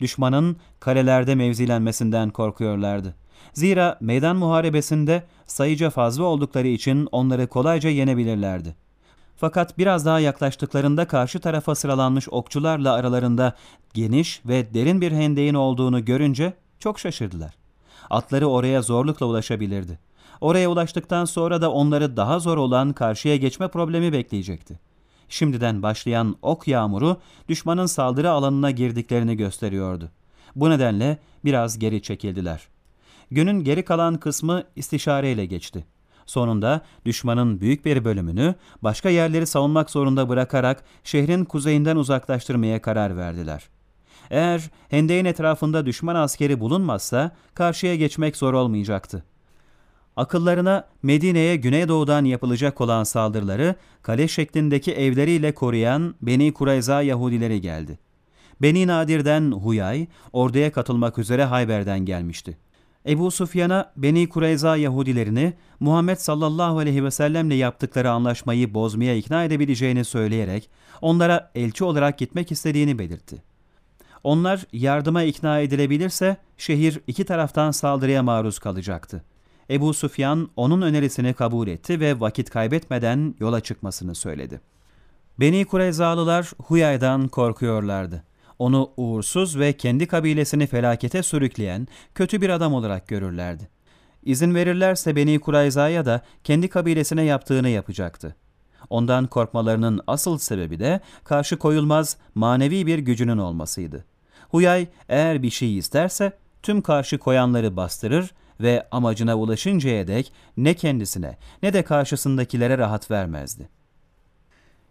Düşmanın kalelerde mevzilenmesinden korkuyorlardı. Zira meydan muharebesinde sayıca fazla oldukları için onları kolayca yenebilirlerdi. Fakat biraz daha yaklaştıklarında karşı tarafa sıralanmış okçularla aralarında geniş ve derin bir hendeğin olduğunu görünce çok şaşırdılar. Atları oraya zorlukla ulaşabilirdi. Oraya ulaştıktan sonra da onları daha zor olan karşıya geçme problemi bekleyecekti. Şimdiden başlayan ok yağmuru düşmanın saldırı alanına girdiklerini gösteriyordu. Bu nedenle biraz geri çekildiler. Günün geri kalan kısmı istişareyle geçti. Sonunda düşmanın büyük bir bölümünü başka yerleri savunmak zorunda bırakarak şehrin kuzeyinden uzaklaştırmaya karar verdiler. Eğer hendeğin etrafında düşman askeri bulunmazsa karşıya geçmek zor olmayacaktı. Akıllarına Medine'ye güneydoğudan yapılacak olan saldırıları kale şeklindeki evleriyle koruyan Beni Kurayza Yahudileri geldi. Beni Nadir'den Huyay, orduya katılmak üzere Hayber'den gelmişti. Ebu Sufyan'a Beni Kureyza Yahudilerini Muhammed sallallahu aleyhi ve sellemle yaptıkları anlaşmayı bozmaya ikna edebileceğini söyleyerek onlara elçi olarak gitmek istediğini belirtti. Onlar yardıma ikna edilebilirse şehir iki taraftan saldırıya maruz kalacaktı. Ebu Sufyan onun önerisini kabul etti ve vakit kaybetmeden yola çıkmasını söyledi. Beni Kureyzalılar Huyay'dan korkuyorlardı. Onu uğursuz ve kendi kabilesini felakete sürükleyen kötü bir adam olarak görürlerdi. İzin verirlerse Beni Kurayza'ya da kendi kabilesine yaptığını yapacaktı. Ondan korkmalarının asıl sebebi de karşı koyulmaz manevi bir gücünün olmasıydı. Huyay eğer bir şey isterse tüm karşı koyanları bastırır ve amacına ulaşıncaya dek ne kendisine ne de karşısındakilere rahat vermezdi.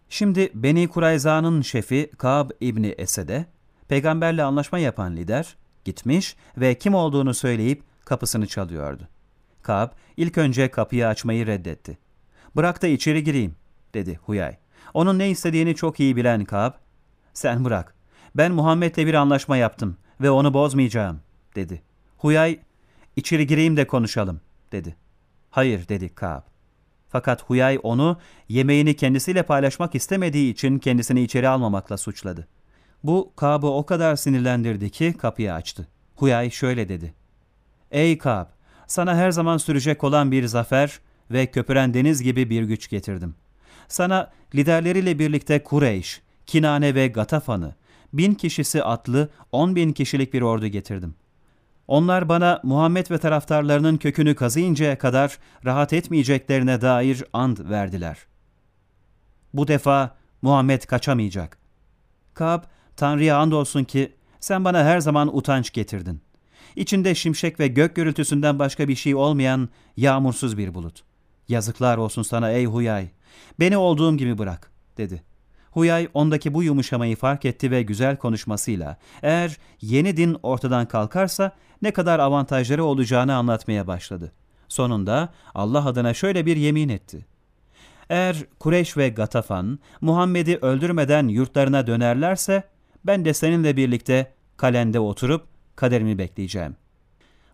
Şimdi Beni Kurayza'nın şefi Kab İbni Esed'e peygamberle anlaşma yapan lider gitmiş ve kim olduğunu söyleyip kapısını çalıyordu. Kab ilk önce kapıyı açmayı reddetti. Bırak da içeri gireyim dedi Huyay. Onun ne istediğini çok iyi bilen Kab, sen bırak ben Muhammed'le bir anlaşma yaptım ve onu bozmayacağım dedi. Huyay içeri gireyim de konuşalım dedi. Hayır dedi Kab. Fakat Huyay onu yemeğini kendisiyle paylaşmak istemediği için kendisini içeri almamakla suçladı. Bu Kab'ı o kadar sinirlendirdi ki kapıyı açtı. Huyay şöyle dedi. Ey Kab, sana her zaman sürecek olan bir zafer ve köpüren deniz gibi bir güç getirdim. Sana liderleriyle birlikte Kureyş, Kinane ve Gatafan'ı, bin kişisi atlı, on bin kişilik bir ordu getirdim. Onlar bana Muhammed ve taraftarlarının kökünü kazıyıncaya kadar rahat etmeyeceklerine dair and verdiler. Bu defa Muhammed kaçamayacak. Kab, Tanrı'ya andolsun ki sen bana her zaman utanç getirdin. İçinde şimşek ve gök gürültüsünden başka bir şey olmayan yağmursuz bir bulut. Yazıklar olsun sana ey Huyay. Beni olduğum gibi bırak, dedi. Huyay ondaki bu yumuşamayı fark etti ve güzel konuşmasıyla eğer yeni din ortadan kalkarsa ne kadar avantajları olacağını anlatmaya başladı. Sonunda Allah adına şöyle bir yemin etti. Eğer Kureyş ve Gatafan Muhammed'i öldürmeden yurtlarına dönerlerse ben de seninle birlikte kalende oturup kaderimi bekleyeceğim.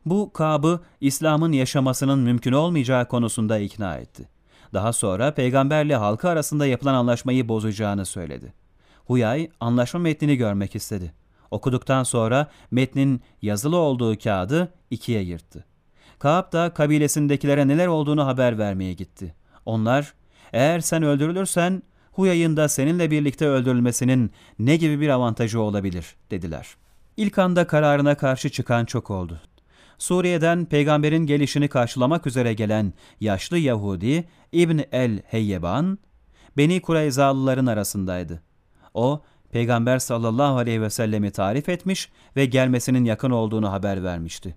Bu Kab'ı İslam'ın yaşamasının mümkün olmayacağı konusunda ikna etti. Daha sonra peygamberle halkı arasında yapılan anlaşmayı bozacağını söyledi. Huyay anlaşma metnini görmek istedi. Okuduktan sonra metnin yazılı olduğu kağıdı ikiye yırttı. Kaab da kabilesindekilere neler olduğunu haber vermeye gitti. Onlar, eğer sen öldürülürsen Huyay'ın da seninle birlikte öldürülmesinin ne gibi bir avantajı olabilir dediler. İlk anda kararına karşı çıkan çok oldu. Suriye'den peygamberin gelişini karşılamak üzere gelen yaşlı Yahudi İbn el-Heyyeban, Beni Kureyzalıların arasındaydı. O, Peygamber sallallahu aleyhi ve sellemi tarif etmiş ve gelmesinin yakın olduğunu haber vermişti.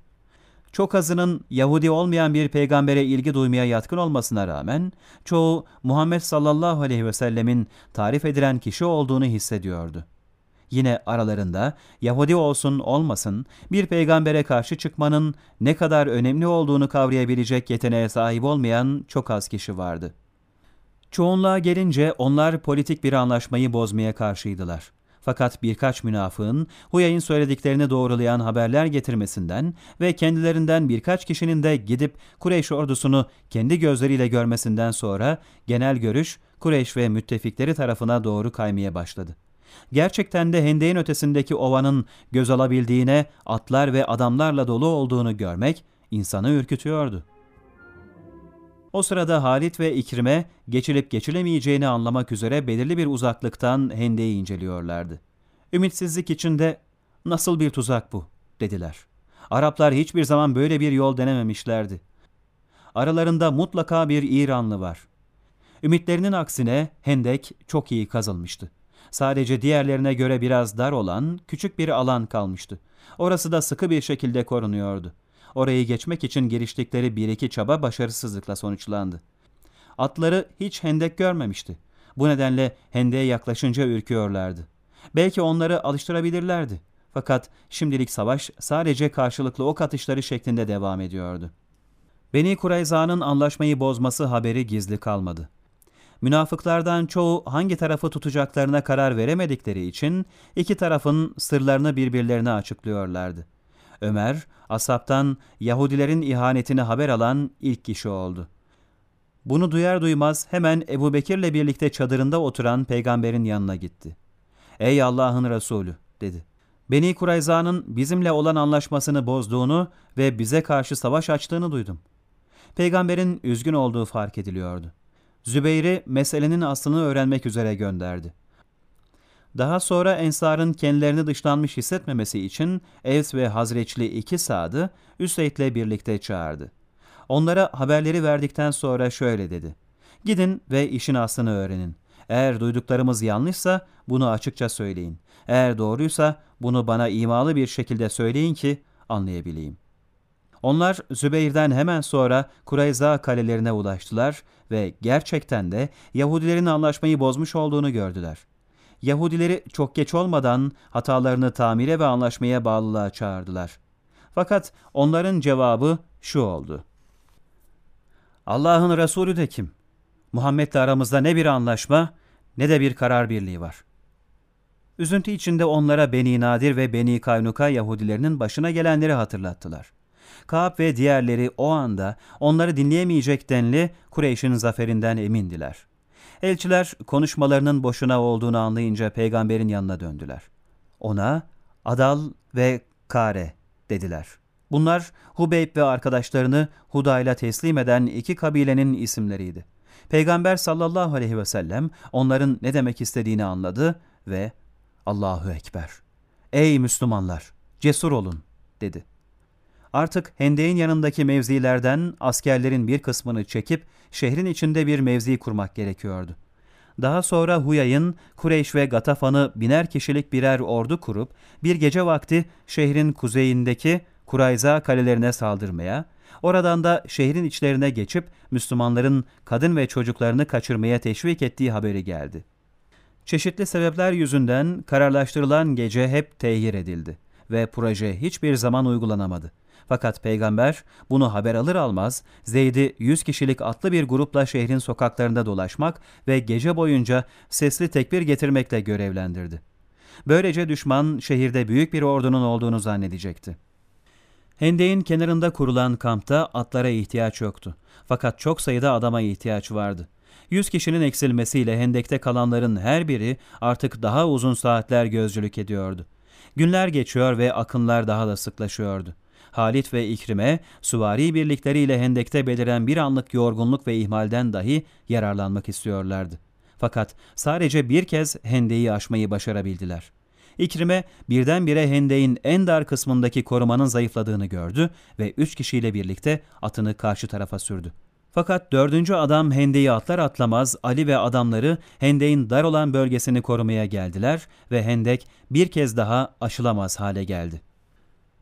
Çok azının Yahudi olmayan bir peygambere ilgi duymaya yatkın olmasına rağmen çoğu Muhammed sallallahu aleyhi ve sellemin tarif edilen kişi olduğunu hissediyordu. Yine aralarında Yahudi olsun olmasın bir peygambere karşı çıkmanın ne kadar önemli olduğunu kavrayabilecek yeteneğe sahip olmayan çok az kişi vardı. Çoğunluğa gelince onlar politik bir anlaşmayı bozmaya karşıydılar. Fakat birkaç münafığın Huyay'ın söylediklerini doğrulayan haberler getirmesinden ve kendilerinden birkaç kişinin de gidip Kureyş ordusunu kendi gözleriyle görmesinden sonra genel görüş Kureyş ve müttefikleri tarafına doğru kaymaya başladı. Gerçekten de hendeğin ötesindeki ovanın göz alabildiğine atlar ve adamlarla dolu olduğunu görmek insanı ürkütüyordu. O sırada Halit ve İkrime geçilip geçilemeyeceğini anlamak üzere belirli bir uzaklıktan hendeyi inceliyorlardı. Ümitsizlik içinde nasıl bir tuzak bu dediler. Araplar hiçbir zaman böyle bir yol denememişlerdi. Aralarında mutlaka bir İranlı var. Ümitlerinin aksine hendek çok iyi kazılmıştı. Sadece diğerlerine göre biraz dar olan küçük bir alan kalmıştı. Orası da sıkı bir şekilde korunuyordu. Orayı geçmek için giriştikleri bir iki çaba başarısızlıkla sonuçlandı. Atları hiç hendek görmemişti. Bu nedenle hendeğe yaklaşınca ürküyorlardı. Belki onları alıştırabilirlerdi. Fakat şimdilik savaş sadece karşılıklı ok atışları şeklinde devam ediyordu. Beni Kureyza'nın anlaşmayı bozması haberi gizli kalmadı. Münafıklardan çoğu hangi tarafı tutacaklarına karar veremedikleri için iki tarafın sırlarını birbirlerine açıklıyorlardı. Ömer, asaptan Yahudilerin ihanetini haber alan ilk kişi oldu. Bunu duyar duymaz hemen Ebu Bekir'le birlikte çadırında oturan peygamberin yanına gitti. Ey Allah'ın Resulü dedi. Beni Kurayza'nın bizimle olan anlaşmasını bozduğunu ve bize karşı savaş açtığını duydum. Peygamberin üzgün olduğu fark ediliyordu. Zübeyir'i meselenin aslını öğrenmek üzere gönderdi. Daha sonra Ensar'ın kendilerini dışlanmış hissetmemesi için Evs ve Hazreçli iki sadı Üseyd'le birlikte çağırdı. Onlara haberleri verdikten sonra şöyle dedi. Gidin ve işin aslını öğrenin. Eğer duyduklarımız yanlışsa bunu açıkça söyleyin. Eğer doğruysa bunu bana imalı bir şekilde söyleyin ki anlayabileyim. Onlar Zübeyir'den hemen sonra Kureyza kalelerine ulaştılar ve gerçekten de Yahudilerin anlaşmayı bozmuş olduğunu gördüler. Yahudileri çok geç olmadan hatalarını tamire ve anlaşmaya bağlılığa çağırdılar. Fakat onların cevabı şu oldu. Allah'ın Resulü de kim? Muhammed'le aramızda ne bir anlaşma ne de bir karar birliği var. Üzüntü içinde onlara Beni Nadir ve Beni Kaynuka Yahudilerinin başına gelenleri hatırlattılar. Kaab ve diğerleri o anda onları dinleyemeyecek denli Kureyş'in zaferinden emindiler. Elçiler konuşmalarının boşuna olduğunu anlayınca peygamberin yanına döndüler. Ona Adal ve Kare dediler. Bunlar Hubeyb ve arkadaşlarını Hudayla teslim eden iki kabilenin isimleriydi. Peygamber sallallahu aleyhi ve sellem onların ne demek istediğini anladı ve Allahu Ekber, ey Müslümanlar cesur olun dedi. Artık Hende'in yanındaki mevzilerden askerlerin bir kısmını çekip şehrin içinde bir mevzi kurmak gerekiyordu. Daha sonra Huyay'ın Kureyş ve Gatafan'ı biner kişilik birer ordu kurup bir gece vakti şehrin kuzeyindeki Kurayza kalelerine saldırmaya, oradan da şehrin içlerine geçip Müslümanların kadın ve çocuklarını kaçırmaya teşvik ettiği haberi geldi. Çeşitli sebepler yüzünden kararlaştırılan gece hep tehir edildi ve proje hiçbir zaman uygulanamadı. Fakat peygamber bunu haber alır almaz Zeyd'i 100 kişilik atlı bir grupla şehrin sokaklarında dolaşmak ve gece boyunca sesli tekbir getirmekle görevlendirdi. Böylece düşman şehirde büyük bir ordunun olduğunu zannedecekti. Hendeyin kenarında kurulan kampta atlara ihtiyaç yoktu. Fakat çok sayıda adama ihtiyaç vardı. Yüz kişinin eksilmesiyle hendekte kalanların her biri artık daha uzun saatler gözcülük ediyordu. Günler geçiyor ve akınlar daha da sıklaşıyordu. Halit ve İkrime, süvari birlikleriyle hendekte beliren bir anlık yorgunluk ve ihmalden dahi yararlanmak istiyorlardı. Fakat sadece bir kez hendeyi aşmayı başarabildiler. İkrime birdenbire hendeyin en dar kısmındaki korumanın zayıfladığını gördü ve üç kişiyle birlikte atını karşı tarafa sürdü. Fakat dördüncü adam hendeyi atlar atlamaz Ali ve adamları hendeyin dar olan bölgesini korumaya geldiler ve hendek bir kez daha aşılamaz hale geldi.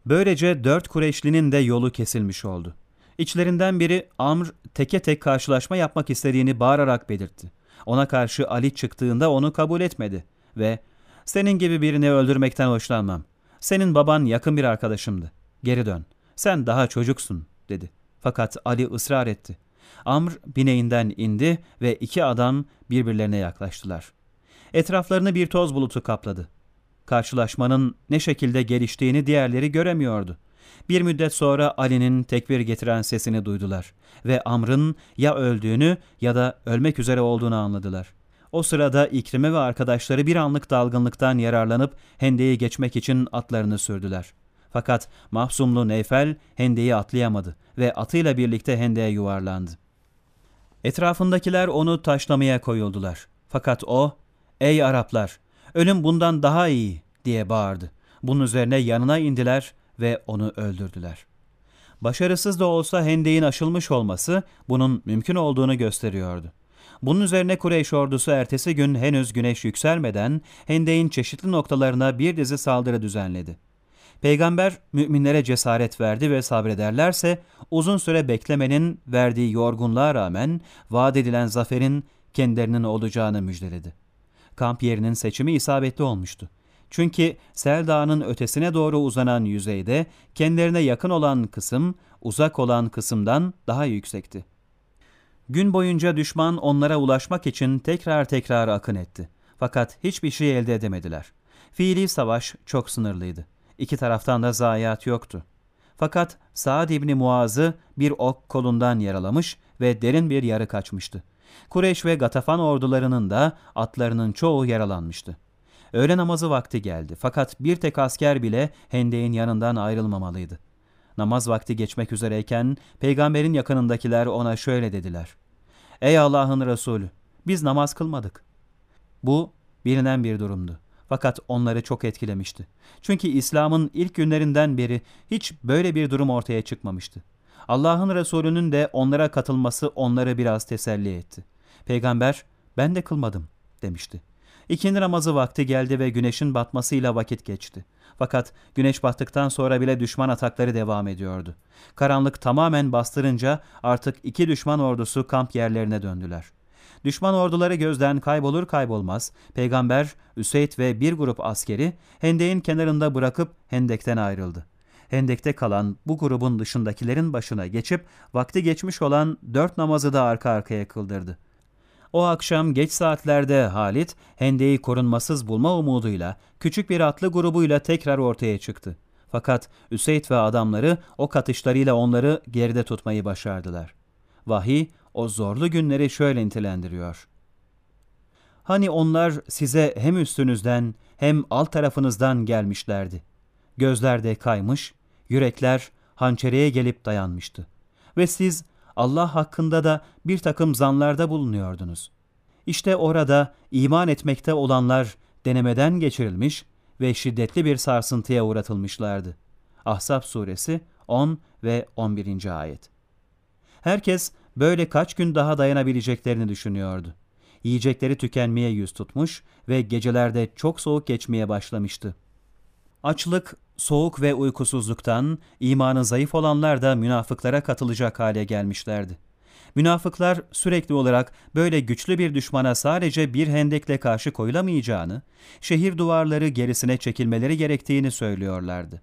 Böylece dört Kureyşlinin de yolu kesilmiş oldu. İçlerinden biri Amr teke tek karşılaşma yapmak istediğini bağırarak belirtti. Ona karşı Ali çıktığında onu kabul etmedi ve ''Senin gibi birini öldürmekten hoşlanmam. Senin baban yakın bir arkadaşımdı. Geri dön. Sen daha çocuksun.'' dedi. Fakat Ali ısrar etti. Amr bineğinden indi ve iki adam birbirlerine yaklaştılar. Etraflarını bir toz bulutu kapladı. Karşılaşmanın ne şekilde geliştiğini diğerleri göremiyordu. Bir müddet sonra Ali'nin tekbir getiren sesini duydular ve Amr'ın ya öldüğünü ya da ölmek üzere olduğunu anladılar. O sırada İkrime ve arkadaşları bir anlık dalgınlıktan yararlanıp hendeyi geçmek için atlarını sürdüler. Fakat mahzumlu Neyfel hendeyi atlayamadı ve atıyla birlikte hendeye yuvarlandı. Etrafındakiler onu taşlamaya koyuldular. Fakat o, ''Ey Araplar, ölüm bundan daha iyi.'' diye bağırdı. Bunun üzerine yanına indiler ve onu öldürdüler. Başarısız da olsa hendeyin aşılmış olması bunun mümkün olduğunu gösteriyordu. Bunun üzerine Kureyş ordusu ertesi gün henüz güneş yükselmeden hendeyin çeşitli noktalarına bir dizi saldırı düzenledi. Peygamber müminlere cesaret verdi ve sabrederlerse uzun süre beklemenin verdiği yorgunluğa rağmen vaat edilen zaferin kendilerinin olacağını müjdeledi. Kamp yerinin seçimi isabetli olmuştu. Çünkü Sel Dağı'nın ötesine doğru uzanan yüzeyde kendilerine yakın olan kısım uzak olan kısımdan daha yüksekti. Gün boyunca düşman onlara ulaşmak için tekrar tekrar akın etti. Fakat hiçbir şey elde edemediler. Fiili savaş çok sınırlıydı. İki taraftan da zayiat yoktu. Fakat Saad İbni Muaz'ı bir ok kolundan yaralamış ve derin bir yarı kaçmıştı. Kureyş ve Gatafan ordularının da atlarının çoğu yaralanmıştı. Öğle namazı vakti geldi fakat bir tek asker bile hendeğin yanından ayrılmamalıydı. Namaz vakti geçmek üzereyken peygamberin yakınındakiler ona şöyle dediler. Ey Allah'ın Resulü biz namaz kılmadık. Bu bilinen bir durumdu. Fakat onları çok etkilemişti. Çünkü İslam'ın ilk günlerinden beri hiç böyle bir durum ortaya çıkmamıştı. Allah'ın Resulü'nün de onlara katılması onları biraz teselli etti. Peygamber ben de kılmadım demişti. İkinci namazı vakti geldi ve güneşin batmasıyla vakit geçti. Fakat güneş battıktan sonra bile düşman atakları devam ediyordu. Karanlık tamamen bastırınca artık iki düşman ordusu kamp yerlerine döndüler. Düşman orduları gözden kaybolur kaybolmaz Peygamber, Üseyd ve bir grup askeri hendeğin kenarında bırakıp hendekten ayrıldı. Hendekte kalan bu grubun dışındakilerin başına geçip vakti geçmiş olan dört namazı da arka arkaya kıldırdı. O akşam geç saatlerde Halit, hendeyi korunmasız bulma umuduyla küçük bir atlı grubuyla tekrar ortaya çıktı. Fakat Üseyd ve adamları o katışlarıyla onları geride tutmayı başardılar. Vahiy o zorlu günleri şöyle nitelendiriyor. Hani onlar size hem üstünüzden hem alt tarafınızdan gelmişlerdi. Gözlerde kaymış, yürekler hançereye gelip dayanmıştı. Ve siz Allah hakkında da bir takım zanlarda bulunuyordunuz. İşte orada iman etmekte olanlar denemeden geçirilmiş ve şiddetli bir sarsıntıya uğratılmışlardı. Ahzab suresi 10 ve 11. ayet. Herkes böyle kaç gün daha dayanabileceklerini düşünüyordu. Yiyecekleri tükenmeye yüz tutmuş ve gecelerde çok soğuk geçmeye başlamıştı. Açlık, soğuk ve uykusuzluktan imanı zayıf olanlar da münafıklara katılacak hale gelmişlerdi. Münafıklar sürekli olarak böyle güçlü bir düşmana sadece bir hendekle karşı koyulamayacağını, şehir duvarları gerisine çekilmeleri gerektiğini söylüyorlardı.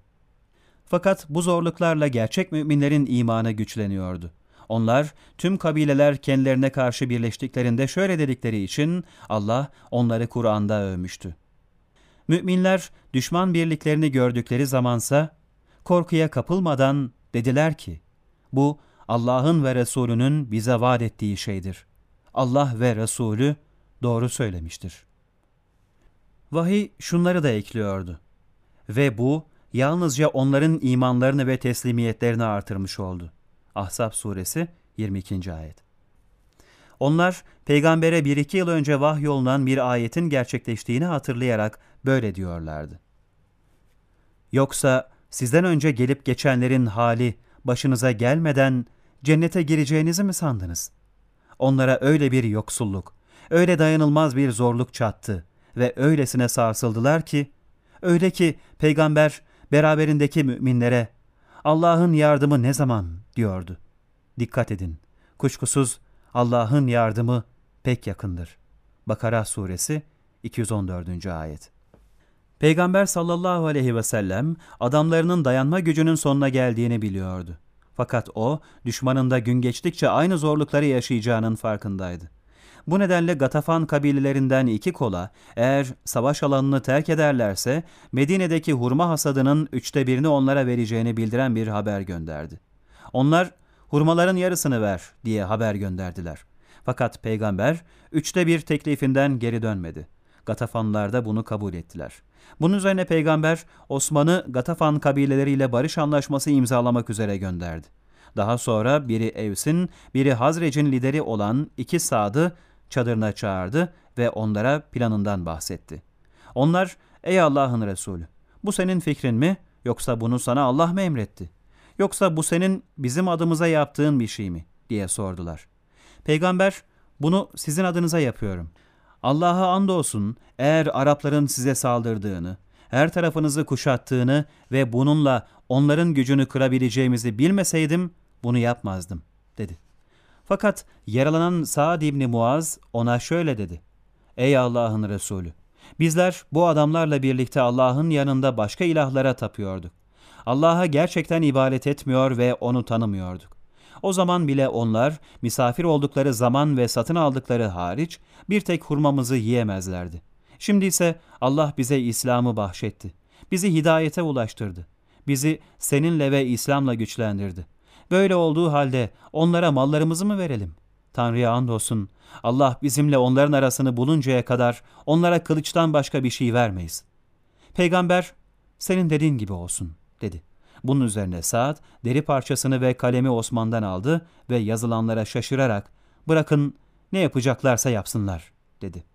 Fakat bu zorluklarla gerçek müminlerin imanı güçleniyordu. Onlar tüm kabileler kendilerine karşı birleştiklerinde şöyle dedikleri için Allah onları Kur'an'da övmüştü. Müminler düşman birliklerini gördükleri zamansa korkuya kapılmadan dediler ki bu Allah'ın ve Resulünün bize vaat ettiği şeydir. Allah ve Resulü doğru söylemiştir. Vahiy şunları da ekliyordu. Ve bu yalnızca onların imanlarını ve teslimiyetlerini artırmış oldu. Ahzab suresi 22. ayet. Onlar peygambere bir iki yıl önce vahyolunan bir ayetin gerçekleştiğini hatırlayarak böyle diyorlardı. Yoksa sizden önce gelip geçenlerin hali başınıza gelmeden cennete gireceğinizi mi sandınız? Onlara öyle bir yoksulluk, öyle dayanılmaz bir zorluk çattı ve öylesine sarsıldılar ki, öyle ki peygamber beraberindeki müminlere Allah'ın yardımı ne zaman diyordu. Dikkat edin, kuşkusuz Allah'ın yardımı pek yakındır. Bakara suresi 214. ayet. Peygamber sallallahu aleyhi ve sellem adamlarının dayanma gücünün sonuna geldiğini biliyordu. Fakat o düşmanında gün geçtikçe aynı zorlukları yaşayacağının farkındaydı. Bu nedenle Gatafan kabilelerinden iki kola eğer savaş alanını terk ederlerse Medine'deki hurma hasadının üçte birini onlara vereceğini bildiren bir haber gönderdi. Onlar hurmaların yarısını ver diye haber gönderdiler. Fakat peygamber üçte bir teklifinden geri dönmedi. Gatafanlar da bunu kabul ettiler. Bunun üzerine peygamber Osman'ı Gatafan kabileleriyle barış anlaşması imzalamak üzere gönderdi. Daha sonra biri Evs'in, biri Hazrec'in lideri olan iki Sad'ı çadırına çağırdı ve onlara planından bahsetti. Onlar, ey Allah'ın Resulü, bu senin fikrin mi yoksa bunu sana Allah mı emretti? Yoksa bu senin bizim adımıza yaptığın bir şey mi? diye sordular. Peygamber, bunu sizin adınıza yapıyorum. Allah'a andolsun eğer Arapların size saldırdığını, her tarafınızı kuşattığını ve bununla onların gücünü kırabileceğimizi bilmeseydim bunu yapmazdım, dedi. Fakat yaralanan Sa'd İbni Muaz ona şöyle dedi. Ey Allah'ın Resulü! Bizler bu adamlarla birlikte Allah'ın yanında başka ilahlara tapıyorduk. Allah'a gerçekten ibadet etmiyor ve onu tanımıyorduk. O zaman bile onlar misafir oldukları zaman ve satın aldıkları hariç bir tek hurmamızı yiyemezlerdi. Şimdi ise Allah bize İslam'ı bahşetti. Bizi hidayete ulaştırdı. Bizi seninle ve İslam'la güçlendirdi. Böyle olduğu halde onlara mallarımızı mı verelim? Tanrı'ya andolsun Allah bizimle onların arasını buluncaya kadar onlara kılıçtan başka bir şey vermeyiz. Peygamber senin dediğin gibi olsun dedi. Bunun üzerine Saad deri parçasını ve kalemi Osman'dan aldı ve yazılanlara şaşırarak bırakın ne yapacaklarsa yapsınlar dedi.''